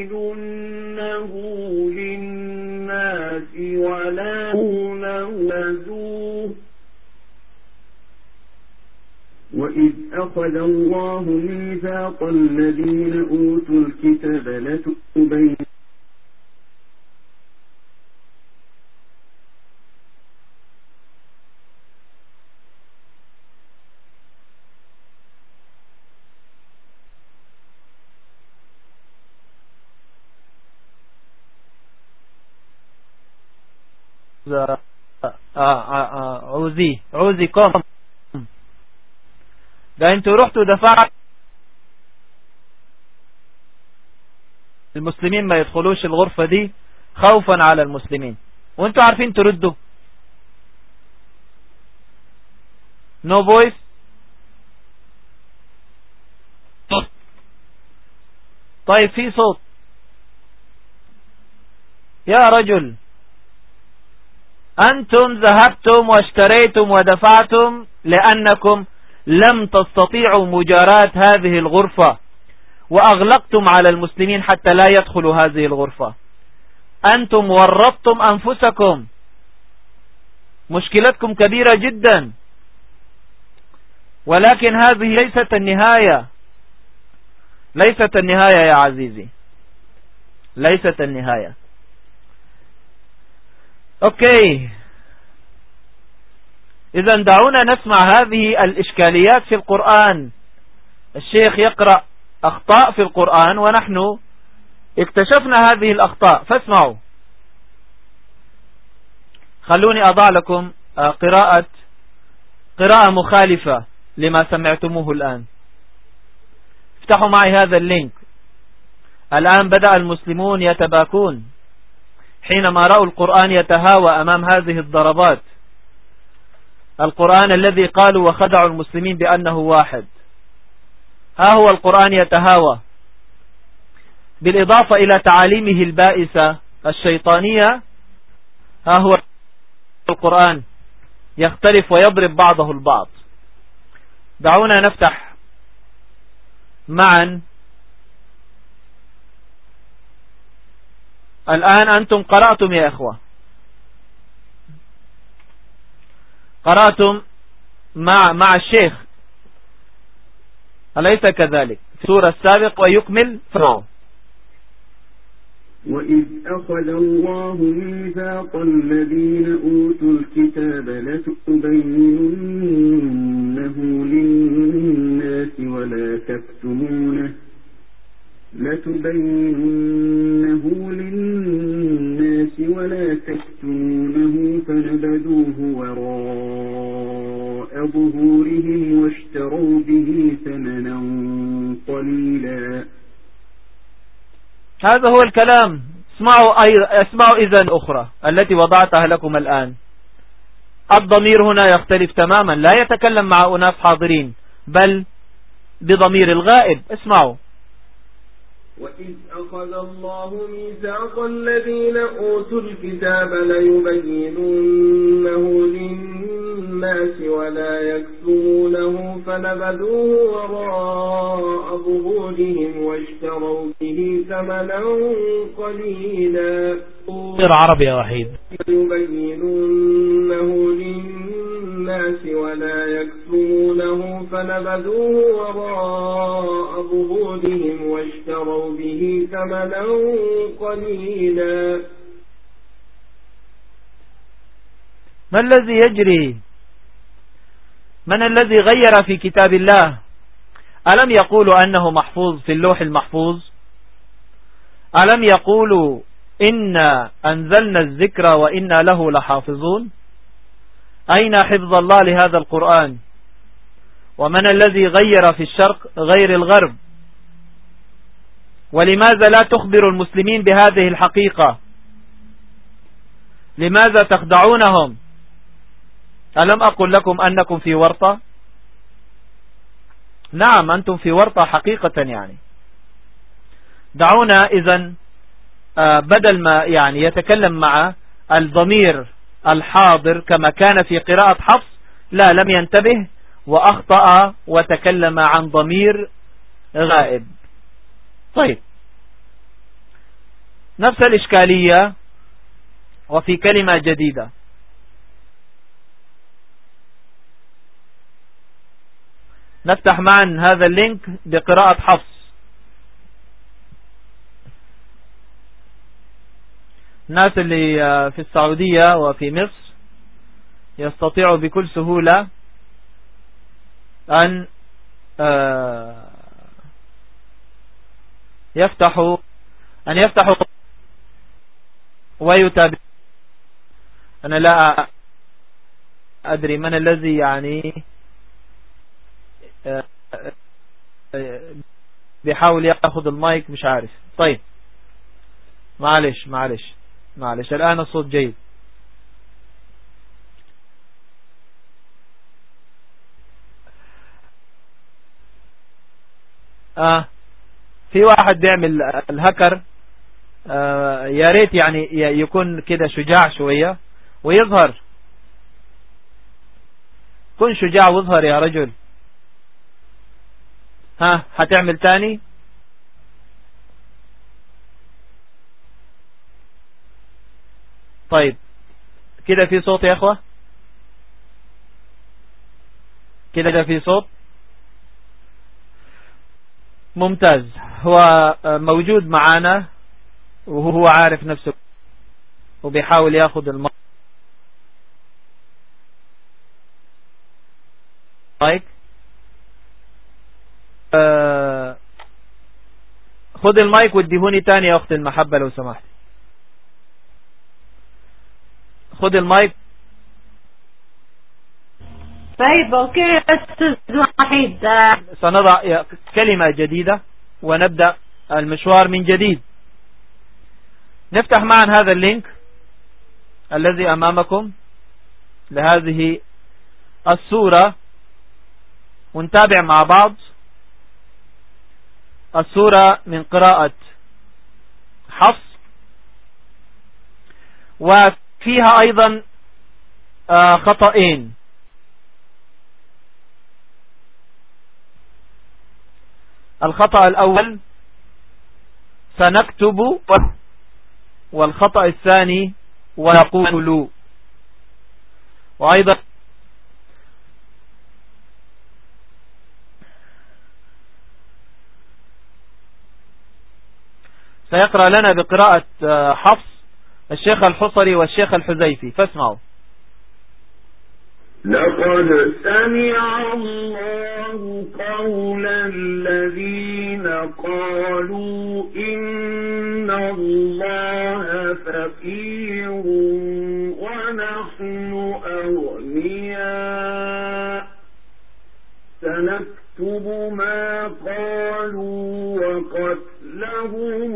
لتبيننه للناس ولا تنزوه وإذ أخذ الله ميثاق الذين أوتوا الكتاب لتبين عوزي عوزي كوم ده أنتوا رحتوا دفعت. المسلمين ما يدخلوش الغرفة دي خوفا على المسلمين. وانتوا عارفين تردوا. No فويس طيب في صوت. يا رجل. أنتم ذهبتم واشتريتم ودفعتم لأنكم لم تستطيعوا مجاراة هذه الغرفة وأغلقتم على المسلمين حتى لا يدخلوا هذه الغرفة. أنتم ورطتم أنفسكم. مشكلتكم كبيرة جدا. ولكن هذه ليست النهاية. ليست النهاية يا عزيزي. ليست النهاية. أوكي. إذا دعونا نسمع هذه الإشكاليات في القرآن. الشيخ يقرأ أخطاء في القرآن ونحن اكتشفنا هذه الأخطاء. فاسمعوا. خلوني أضع لكم آه، قراءة قراءة مخالفة لما سمعتموه الآن. افتحوا معي هذا اللينك. الآن بدأ المسلمون يتباكون. حينما رأوا القرآن يتهاوى أمام هذه الضربات القرآن الذي قالوا وخدعوا المسلمين بأنه واحد. ها هو القرآن يتهاوى. بالإضافة إلى تعاليمه البائسة الشيطانية ها هو القرآن يختلف ويضرب بعضه البعض. دعونا نفتح معا الآن أنتم قرأتم يا إخوة. قرأتم مع مع الشيخ. أليس كذلك؟ سورة السابق ويكمل. فرعون. وإذ أخذ الله ميثاق الذين أوتوا الكتاب لتبيننه للناس ولا تكتمونه. لتبيننه للناس ولا تكتمونه فنبذوه وراء ظهورهم واشتروا به ثمنا قليلا. هذا هو الكلام. اسمعوا, اسمعوا إذا أخرى التي وضعتها لكم الآن. الضمير هنا يختلف تماما. لا يتكلم مع أناس حاضرين بل بضمير الغائب. اسمعوا. وإذ أخذ الله ميثاق الذين أوتوا الكتاب ليبينونه للناس ولا يكتمونه فنبذوه وراء ظهورهم واشتروا به ثمنا قليلا غير عربي يا وحيد. يبينونه للناس ولا يكتمونه فنبذوه وراء ظهورهم واشتروا به ثمنا قليلا. ما الذي يجري؟ من الذي غير في كتاب الله؟ ألم يقولوا أنه محفوظ في اللوح المحفوظ؟ ألم يقولوا إنا أنزلنا الذكر وإنا له لحافظون. أين حفظ الله لهذا القرآن؟ ومن الذي غير في الشرق غير الغرب؟ ولماذا لا تخبر المسلمين بهذه الحقيقة؟ لماذا تخدعونهم؟ ألم أقل لكم أنكم في ورطة؟ نعم أنتم في ورطة حقيقة يعني. دعونا إذن بدل ما يعني يتكلم مع الضمير الحاضر كما كان في قراءة حفص لا لم ينتبه وأخطأ وتكلم عن ضمير غائب. طيب. نفس الإشكالية وفي كلمة جديدة. نفتح معا هذا اللينك بقراءة حفص. الناس اللي آه، في السعودية وفي مصر يستطيعوا بكل سهولة أن آه، يفتحوا أن يفتحوا ويتابع. أنا لا أدري من الذي يعني آه، بيحاول يأخذ المايك مش عارف. طيب. معلش معلش. معلش الآن الصوت جيد. آه في واحد بيعمل الهكر. آه يا ريت يعني يكون كده شجاع شوية ويظهر. كن شجاع واظهر يا رجل. ها هتعمل تاني؟ طيب. كده في صوت يا إخوة؟ كده في صوت؟ ممتاز. هو موجود معانا وهو عارف نفسه وبيحاول المايك آه، خذ المايك واديهوني تاني يا اخت المحبة لو سمحت. خد المايك. طيب okay أستاذ وحيد سنضع كلمة جديدة ونبدأ المشوار من جديد. نفتح معا هذا ال link الذي أمامكم لهذه السورة ونتابع مع بعض السورة من قراءة حفص. وفي فيها أيضا آه، خطأين. الخطأ الأول سنكتب والخطأ الثاني ونقول. وأيضا سيقرأ لنا بقراءة آه، حفص. الشيخ الحصري والشيخ الحزيفي فاسمعوا. لقد سمع الله قول الذين قالوا إن الله فقير ونحن أغنياء. سنكتب ما قالوا وقتلهم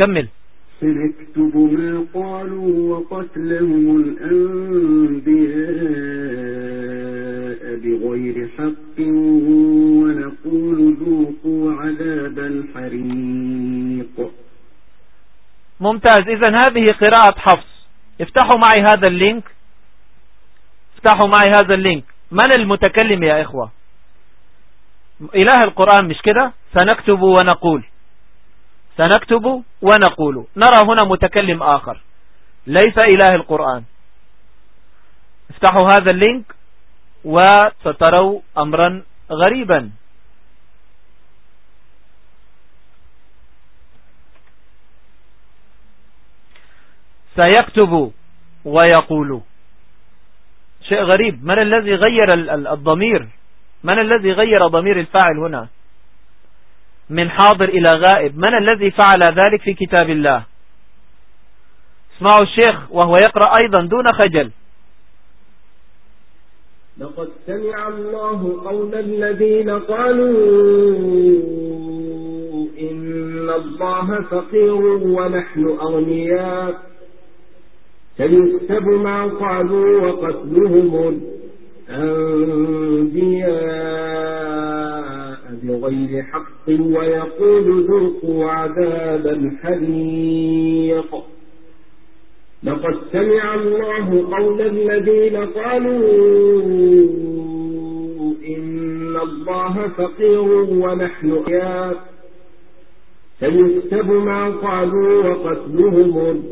كمل. سنكتب ما قالوا وقتلهم الأنبياء بغير حق ونقول ذوقوا عذاب الحريق. ممتاز. اذا هذه قراءة حفص. افتحوا معي هذا ال link. افتحوا معي هذا ال link. من المتكلم يا إخوة؟ إله القرآن مش كده؟ سنكتب ونقول. سنكتب ونقول. نرى هنا متكلم آخر. ليس إله القرآن. افتحوا هذا اللينك وستروا أمرا غريبا. سيكتب ويقول. شيء غريب. من الذي غير الضمير؟ من الذي غير ضمير الفاعل هنا؟ من حاضر إلى غائب. من الذي فعل ذلك في كتاب الله؟ اسمعوا الشيخ وهو يقرأ أيضا دون خجل. لقد سمع الله قول الذين قالوا إن الله فقير ونحن أغنياء. سيكتب ما قالوا وقتلهم الأنبياء بغير حق ويقول ذوقوا عذاب الحريق. لقد سمع الله قول الذين قالوا إن الله فقير ونحن يا سيكتب ما قالوا وقتلهم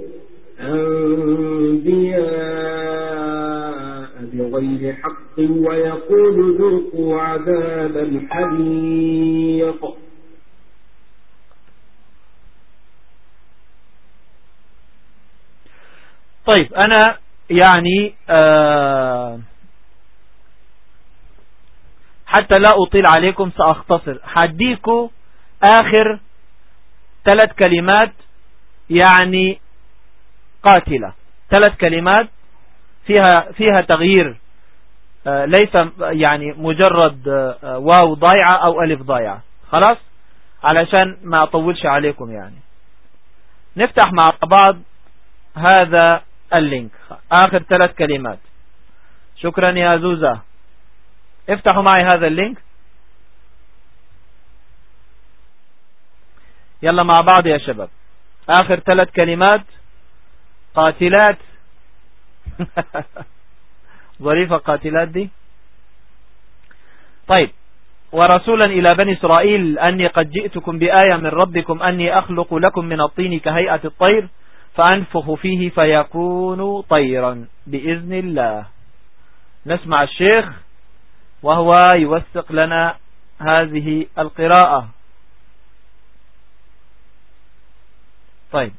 الأنبياء بغير حق ويقول ذوقوا عذاب الحريق. طيب أنا يعني آه حتى لا أطيل عليكم سأختصر. حديكوا آخر ثلاث كلمات يعني قاتلة. ثلاث كلمات فيها فيها تغيير آه، ليس يعني مجرد آه، واو ضايعة أو ألف ضايعة. خلاص؟ علشان ما أطولش عليكم يعني. نفتح مع بعض هذا اللينك. آخر ثلاث كلمات. شكرا يا زوزة. افتحوا معي هذا اللينك. يلا مع بعض يا شباب. آخر ثلاث كلمات. قاتلات ظريفة قاتلات دي؟ طيب ورسولا إلى بني إسرائيل أني قد جئتكم بآية من ربكم أني أخلق لكم من الطين كهيئة الطير فأنفخ فيه فيكون طيرا بإذن الله. نسمع الشيخ وهو يوثق لنا هذه القراءة. طيب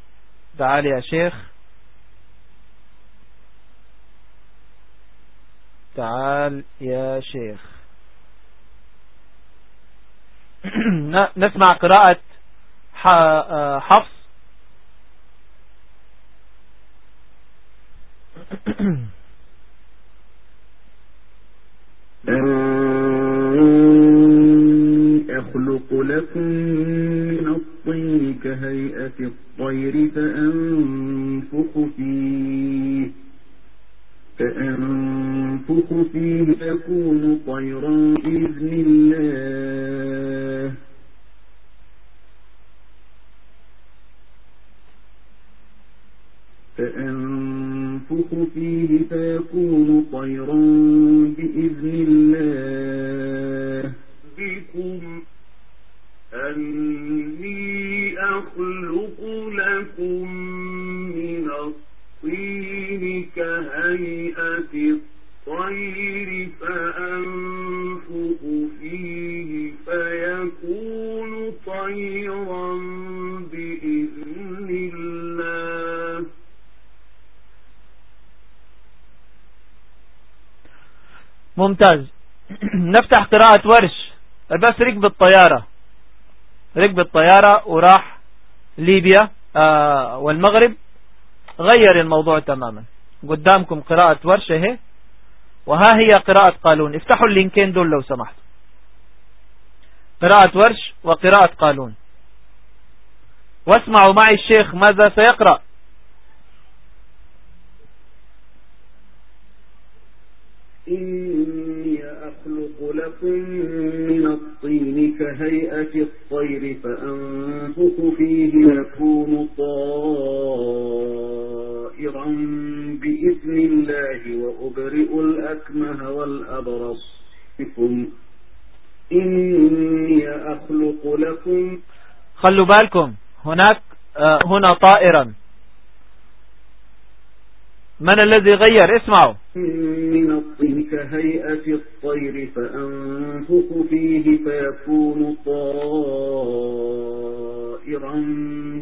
تعال يا شيخ. تعال يا شيخ. نسمع قراءة حفص. أخلق لكم من الطين كهيئة الطير فأنفخ فيه. فأنفخ فيه يكون طيرا بإذن الله. فأنفخ فيه فيكون طيرا بإذن الله. بكم أني الطير فأنفخ فيه فيكون طيرا بإذن الله. ممتاز. نفتح قراءة ورش. بس ركب الطيارة ركب الطيارة وراح ليبيا آه والمغرب. غير الموضوع تماما. قدامكم قراءة ورشة هي وها هي قراءة قالون. افتحوا اللينكين دول لو سمحت. قراءة ورش وقراءة قالون. واسمعوا معي الشيخ ماذا سيقرأ. إني أخلق لكم من الطين كهيئة الطير فأنفخ فيه يكون طائرا بإذن الله وأبرئ الأكمه والأبرص بكم. إني أخلق لكم. خلوا بالكم هناك آه، هنا طائرا. من الذي غير؟ اسمعوا. من الطين كهيئة الطير فأنفخ فيه فيكون طائرا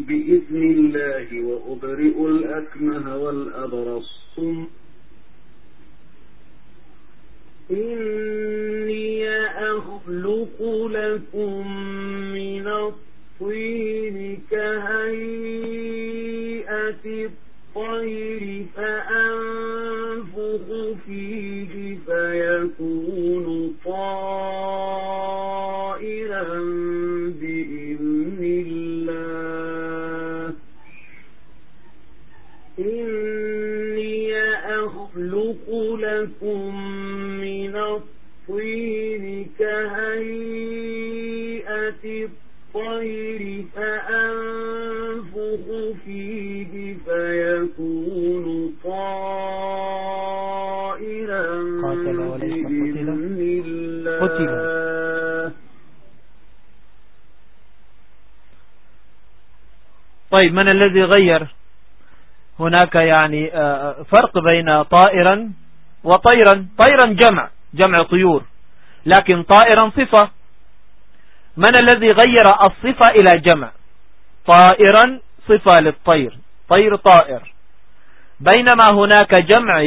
بإذن الله وأبرئ الأكمه والأبرص. إني أخلق لكم من الطين كهيئة الطير فأنفخ فيه فيكون طائرا فيكون طائرا قاتل وليس قتل. بإذن الله. قتل. طيب من الذي غير؟ هناك يعني آه، فرق بين طائرا وطيرا. طيرا جمع جمع طيور لكن طائرا صفة. من الذي غير الصفة إلى جمع؟ طائرا صفة للطير طير طائر. بينما هناك جمع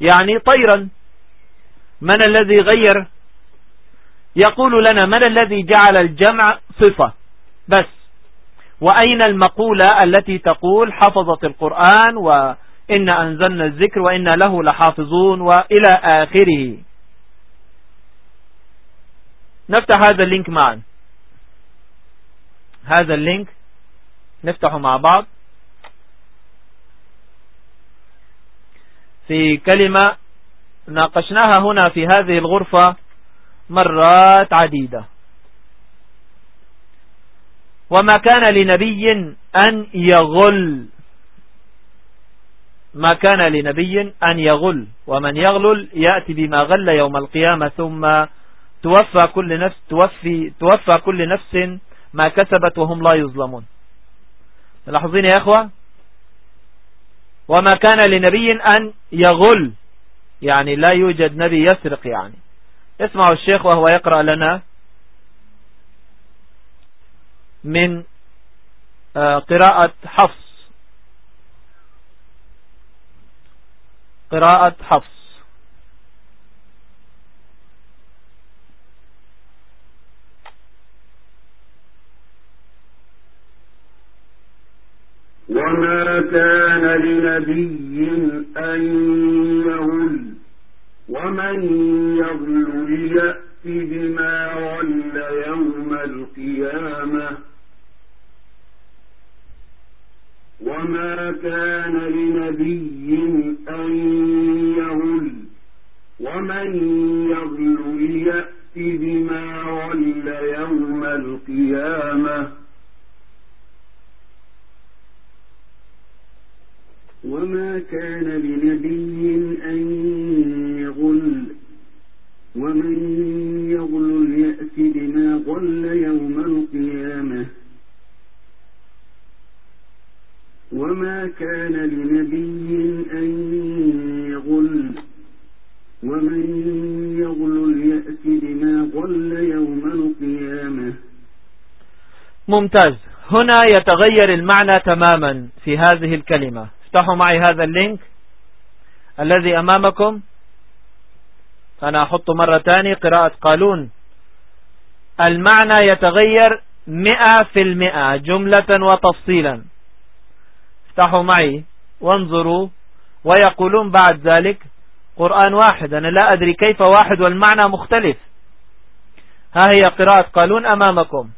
يعني طيرا. من الذي غير؟ يقول لنا من الذي جعل الجمع صفة؟ بس. وأين المقولة التي تقول حفظت القرآن وإن أنزلنا الذكر وإن له لحافظون وإلى آخره؟ نفتح هذا ال link معا. هذا ال link نفتحه مع بعض. في كلمة ناقشناها هنا في هذه الغرفة مرات عديدة. وما كان لنبي أن يغل. ما كان لنبي أن يغل. ومن يغلل يأتي بما غل يوم القيامة ثم توفى كل نفس توفي توفى كل نفس ما كسبت وهم لا يظلمون. لاحظين يا إخوة؟ وما كان لنبي أن يغل. يعني لا يوجد نبي يسرق يعني. اسمعوا الشيخ وهو يقرأ لنا من آه، قراءة حفص. قراءة حفص. وما كان لنبي أن يغل ومن يغل يأت بما غل يوم القيامة وما كان لنبي أن يغل ومن يغل يأت بما غل يوم القيامة وما كان لنبي أن يغل ومن يغل يأت بما غل يوم القيامة. وما كان لنبي أن يغل ومن يغل يأت بما غل يوم القيامة. ممتاز. هنا يتغير المعنى تماما في هذه الكلمة. افتحوا معي هذا اللينك الذي أمامكم. أنا أحط مرة تاني قراءة قالون. المعنى يتغير مئة في المئة جملة وتفصيلا. افتحوا معي وانظروا ويقولون بعد ذلك قرآن واحد. أنا لا أدري كيف واحد والمعنى مختلف. ها هي قراءة قالون أمامكم.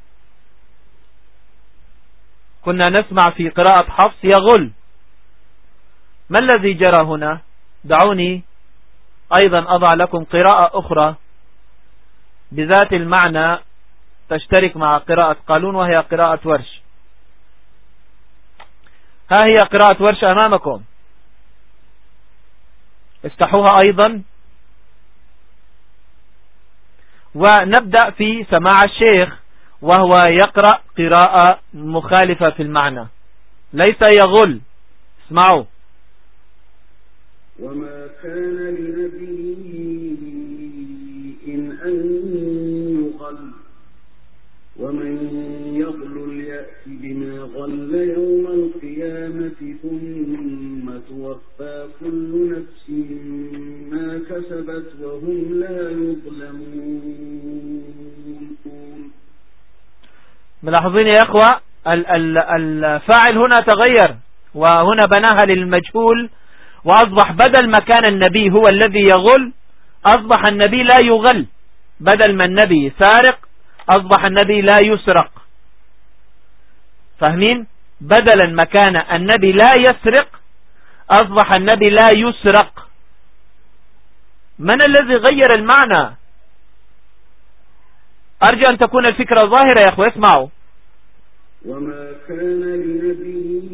كنا نسمع في قراءة حفص يغل. ما الذي جرى هنا؟ دعوني أيضا أضع لكم قراءة أخرى بذات المعنى تشترك مع قراءة قالون وهي قراءة ورش. ها هي قراءة ورش أمامكم. استحوها أيضا. ونبدأ في سماع الشيخ وهو يقرأ قراءة مخالفة في المعنى. ليس يغل. اسمعوا. وما كان لنبي إن أن يغل. ومن يغل يأت بما غل يوم القيامة ثم توفى كل نفس ما كسبت وهم لا يظلمون. ملاحظين يا أخوة؟ الفاعل هنا تغير وهنا بناها للمجهول وأصبح بدل ما كان النبي هو الذي يغل أصبح النبي لا يغل. بدل ما النبي سارق أصبح النبي لا يسرق. فاهمين؟ بدلا ما كان النبي لا يسرق أصبح النبي لا يسرق. من الذي غير المعنى؟ أرجو أن تكون الفكرة ظاهرة يا أخوة اسمعوا. وما كان لنبي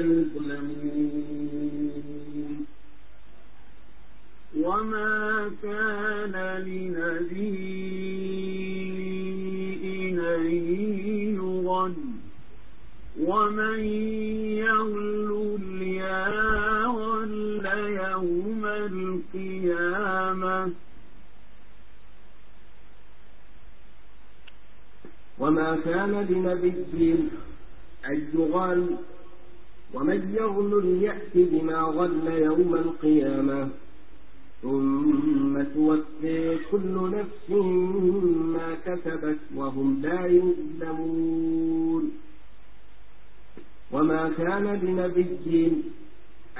يظلمون وما كان لنبي أن يغل ومن يغل الياغل يوم القيامة. وما كان لنبي أن يغل ومن يغل يأت بما غل يوم القيامة. ثم توفي كل نفس ما كسبت وهم لا يظلمون. وما كان لنبي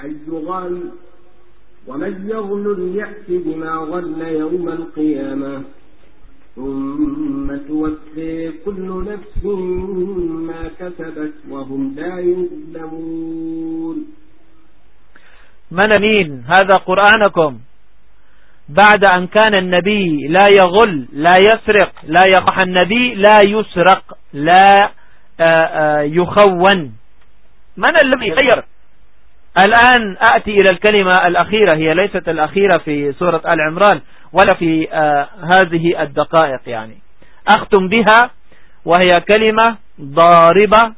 أن يغل. ومن يغل يأت بما غل يوم القيامة. ثم توفي كل نفس كسبت وهم لا يظلمون. من مين هذا قرآنكم. بعد أن كان النبي لا يغل لا يسرق لا يقح النبي لا يسرق لا آه، آه، يخون. من الذي غير الآن أأتي إلى الكلمة الأخيرة هي ليست الأخيرة في سورة آل عمران ولا في آه هذه الدقائق يعني. أختم بها. وهي كلمة ضاربة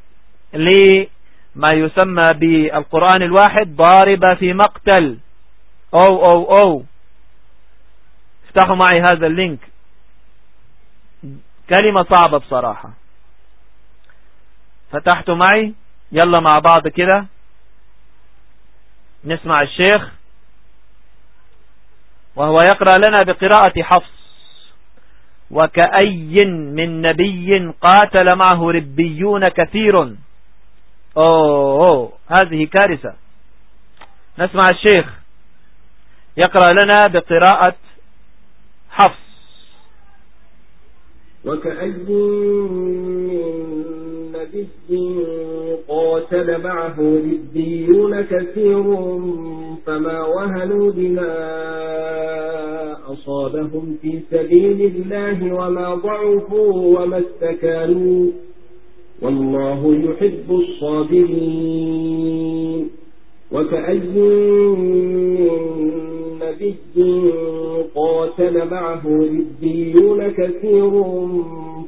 لما يسمى بالقرآن الواحد ضاربة في مقتل. أو أو أو. افتحوا معي هذا اللينك. كلمة صعبة بصراحة. فتحتوا معي؟ يلا مع بعض كده. نسمع الشيخ. وهو يقرأ لنا بقراءة حفص. وكأي من نبي قاتل معه ربيون كثير. أوه, أوه هذه كارثة. نسمع الشيخ يقرأ لنا بقراءة حفص. وكأي من نبي قاتل معه ربيون كثير فما وهنوا بما أصابهم في سبيل الله وما ضعفوا وما استكانوا. والله يحب الصابرين. وكأي نبي قاتل معه ربيون كثير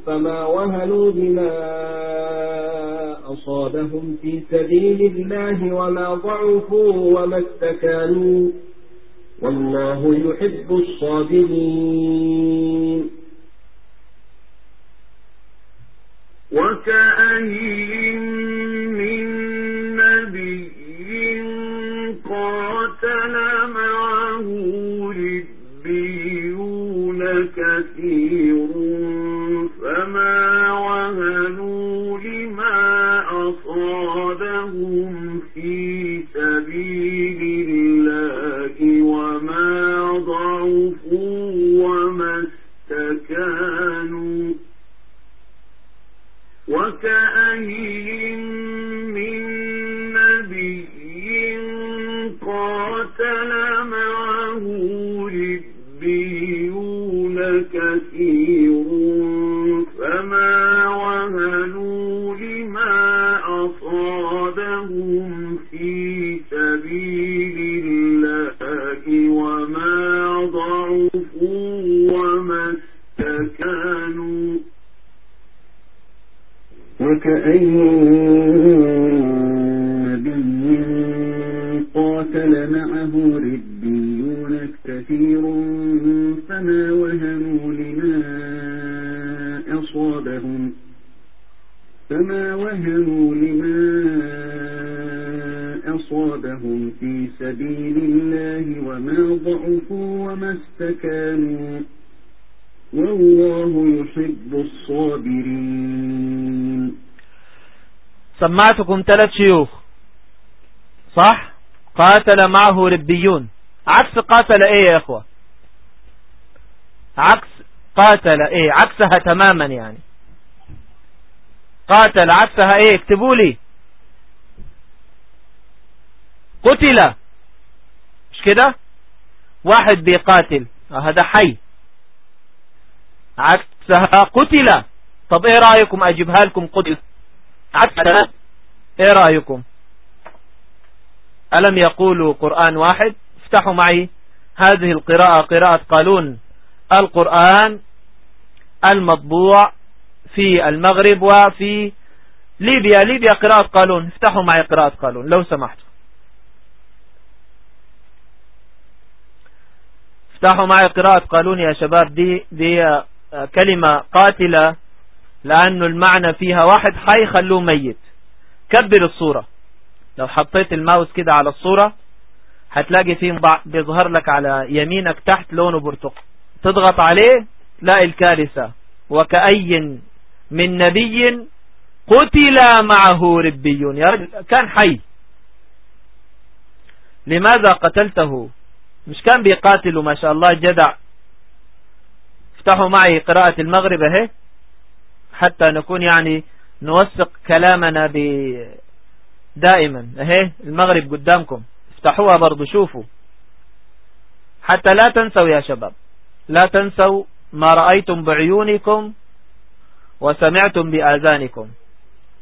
فما وهنوا بما أصابهم في سبيل الله وما ضعفوا وما استكانوا. والله يحب الصابرين. وكأي من نبي قاتل وكأين سمعتكم ثلاث شيوخ. صح؟ قاتل معه ربيون. عكس قاتل إيه يا إخوة؟ عكس قاتل إيه؟ عكسها تماما يعني. قاتل عكسها إيه؟ اكتبوا لي. قتل. مش كده؟ واحد بيقاتل. هذا حي. عكسها قتل. طب إيه رأيكم؟ أجيبها لكم قتل. عكسها إيه رأيكم؟ ألم يقولوا قرآن واحد؟ افتحوا معي هذه القراءة قراءة قالون. القرآن المطبوع في المغرب وفي ليبيا. ليبيا قراءة قالون. افتحوا معي قراءة قالون لو سمحتوا افتحوا معي قراءة قالون يا شباب. دي, دي كلمة قاتلة لأنه المعنى فيها واحد. حي خلوه ميت. كبر الصورة. لو حطيت الماوس كده على الصورة هتلاقي فيه بيظهر لك على يمينك تحت لونه برتقال. تضغط عليه لا الكارثة. وكأي من نبي قتل معه ربيون. يا رجل كان حي. لماذا قتلته؟ مش كان بيقاتلوا ما شاء الله جدع. افتحوا معي قراءة المغرب اهي. حتى نكون يعني نوثق كلامنا ب دائما. اهي المغرب قدامكم. افتحوها برضو شوفوا. حتى لا تنسوا يا شباب لا تنسوا ما رأيتم بعيونكم وسمعتم بآذانكم.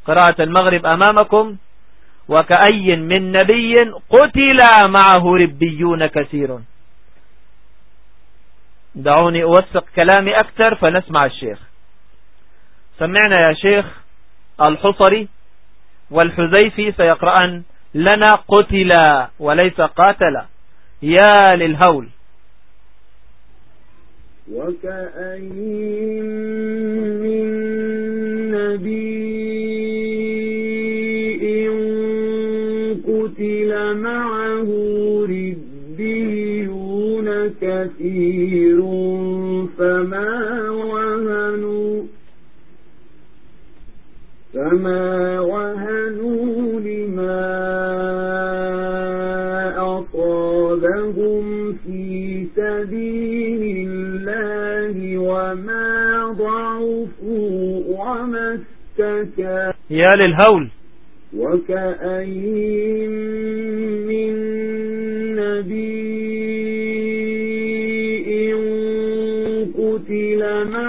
قراءة المغرب أمامكم وكأي من نبي قتل معه ربيون كثير. دعوني أوثق كلامي أكثر فنسمع الشيخ. سمعنا يا شيخ. الحصري والحزيفي سيقرأن لنا قتل وليس قاتل يا للهول. وكأين من نبي فما وهنوا لما أصابهم في سبيل الله وما ضعفوا وما استكانوا يا للهول وكأين من نبي قتل معه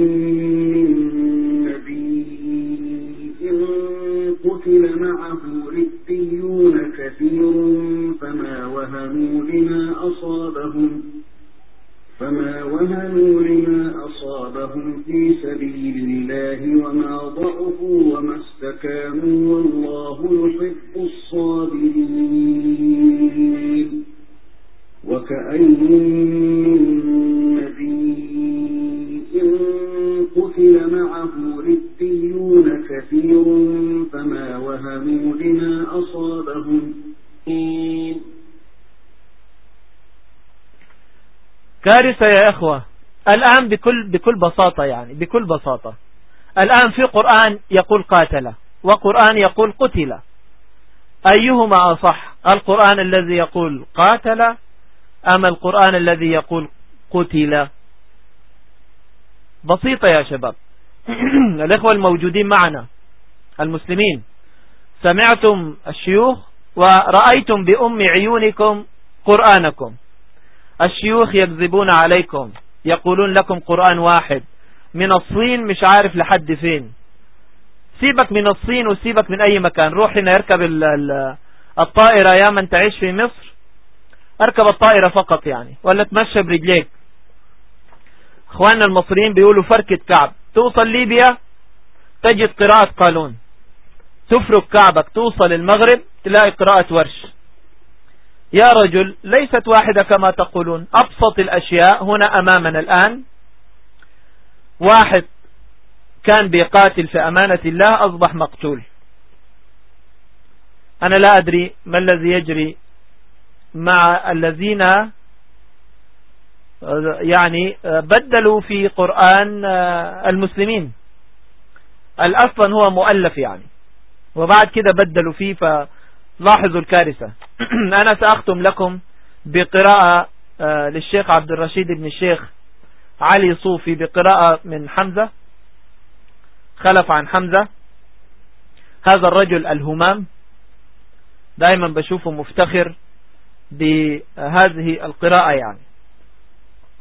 من نبي قتل معه ربيون كثير فما وهنوا لما أصابهم فما وهنوا لما أصابهم في سبيل الله وما ضعفوا وما استكانوا والله يحب الصابرين وكأين من معه ربيون كثير فما وهنوا لما أصابهم. كارثة يا إخوة. الآن بكل, بكل بساطة يعني بكل بساطة. الآن في قرآن يقول قاتل وقرآن يقول قتل. أيهما أصح؟ القرآن الذي يقول قاتل أم القرآن الذي يقول قتل؟ بسيطة يا شباب. الإخوة الموجودين معنا المسلمين. سمعتم الشيوخ ورأيتم بأم عيونكم قرآنكم. الشيوخ يكذبون عليكم يقولون لكم قرآن واحد. من الصين مش عارف لحد فين. سيبك من الصين وسيبك من أي مكان. روح هنا اركب الطائرة. يا من تعيش في مصر اركب الطائرة فقط يعني ولا تمشى برجليك. إخواننا المصريين بيقولوا فركة كعب. توصل ليبيا تجد قراءة قانون تفرك كعبك توصل المغرب تلاقي قراءة ورش. يا رجل ليست واحدة كما تقولون. أبسط الأشياء هنا أمامنا الآن. واحد كان بيقاتل في أمانة الله أصبح مقتول. أنا لا أدري ما الذي يجري مع الذين يعني بدلوا في قرآن المسلمين. الأصلا هو مؤلف يعني. وبعد كده بدلوا فيه فلاحظوا الكارثة. أنا سأختم لكم بقراءة للشيخ عبد الرشيد بن الشيخ علي صوفي بقراءة من حمزة. خلف عن حمزة. هذا الرجل الهمام. دائما بشوفه مفتخر بهذه القراءة يعني.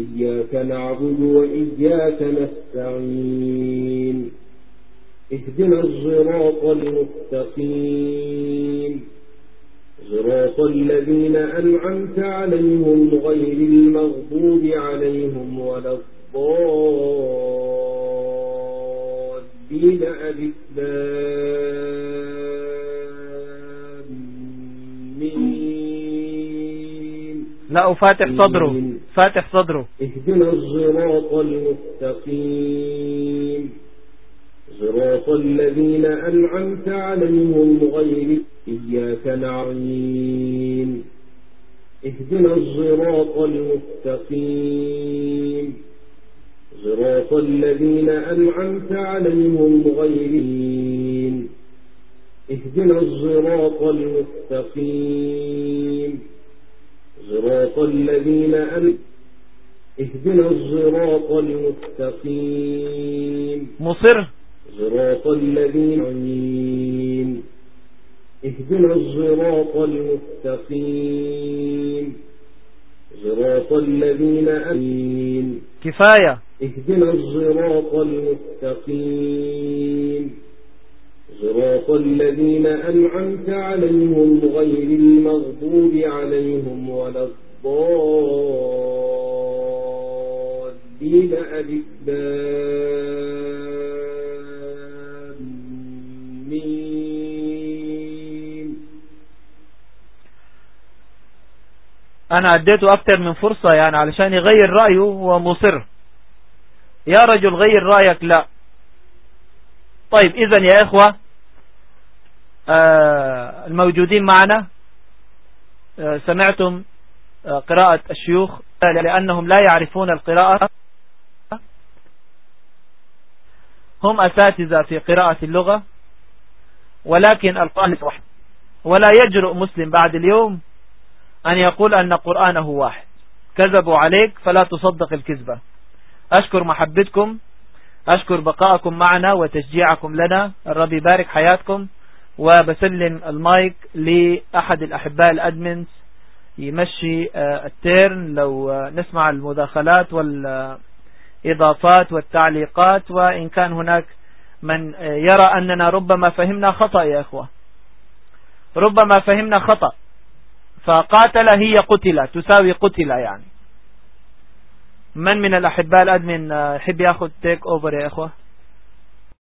إياك نعبد وإياك نستعين. اهدنا الصراط المستقيم. صراط الذين أنعمت عليهم غير المغضوب عليهم ولا الضالين. ألف لا فاتح صدره. فاتح صدره. اهدنا الصراط المستقيم. صراط الذين أنعمت عليهم غير إياك نعين اهدنا الصراط المستقيم. صراط الذين أنعمت عليهم غيرين اهدنا الصراط المستقيم. صراط الذين أنعمت اهدنا الصراط المستقيم. مصر. صراط الذين أنعمت اهدنا الصراط المستقيم. صراط الذين أمين كفاية. اهدنا الصراط المستقيم. صراط الذين أنعمت عليهم غير المغضوب عليهم ولا الضالين. أبدا أنا اديته أكتر من فرصة يعني علشان يغير رأيه هو مصر. يا رجل غير رأيك لا. طيب اذا يا إخوة آه الموجودين معنا آه سمعتم قراءة الشيوخ لأنهم لا يعرفون القراءة. هم أساتذة في قراءة اللغة ولكن القرآن واحد. ولا يجرؤ مسلم بعد اليوم أن يقول أن قرآنه واحد. كذبوا عليك فلا تصدق الكذبة. أشكر محبتكم أشكر بقاءكم معنا وتشجيعكم لنا. الرب يبارك حياتكم وبسلم المايك لأحد الأحباء ال admins يمشي آه، ال turn لو آه، نسمع المداخلات والإضافات والتعليقات وإن كان هناك من آه، يرى أننا ربما فهمنا خطأ يا إخوة. ربما فهمنا خطأ فقاتل هي قتل تساوي قتل يعني. من من الأحباء الأدمن يحب يأخذ تيك أوفر يا إخوة؟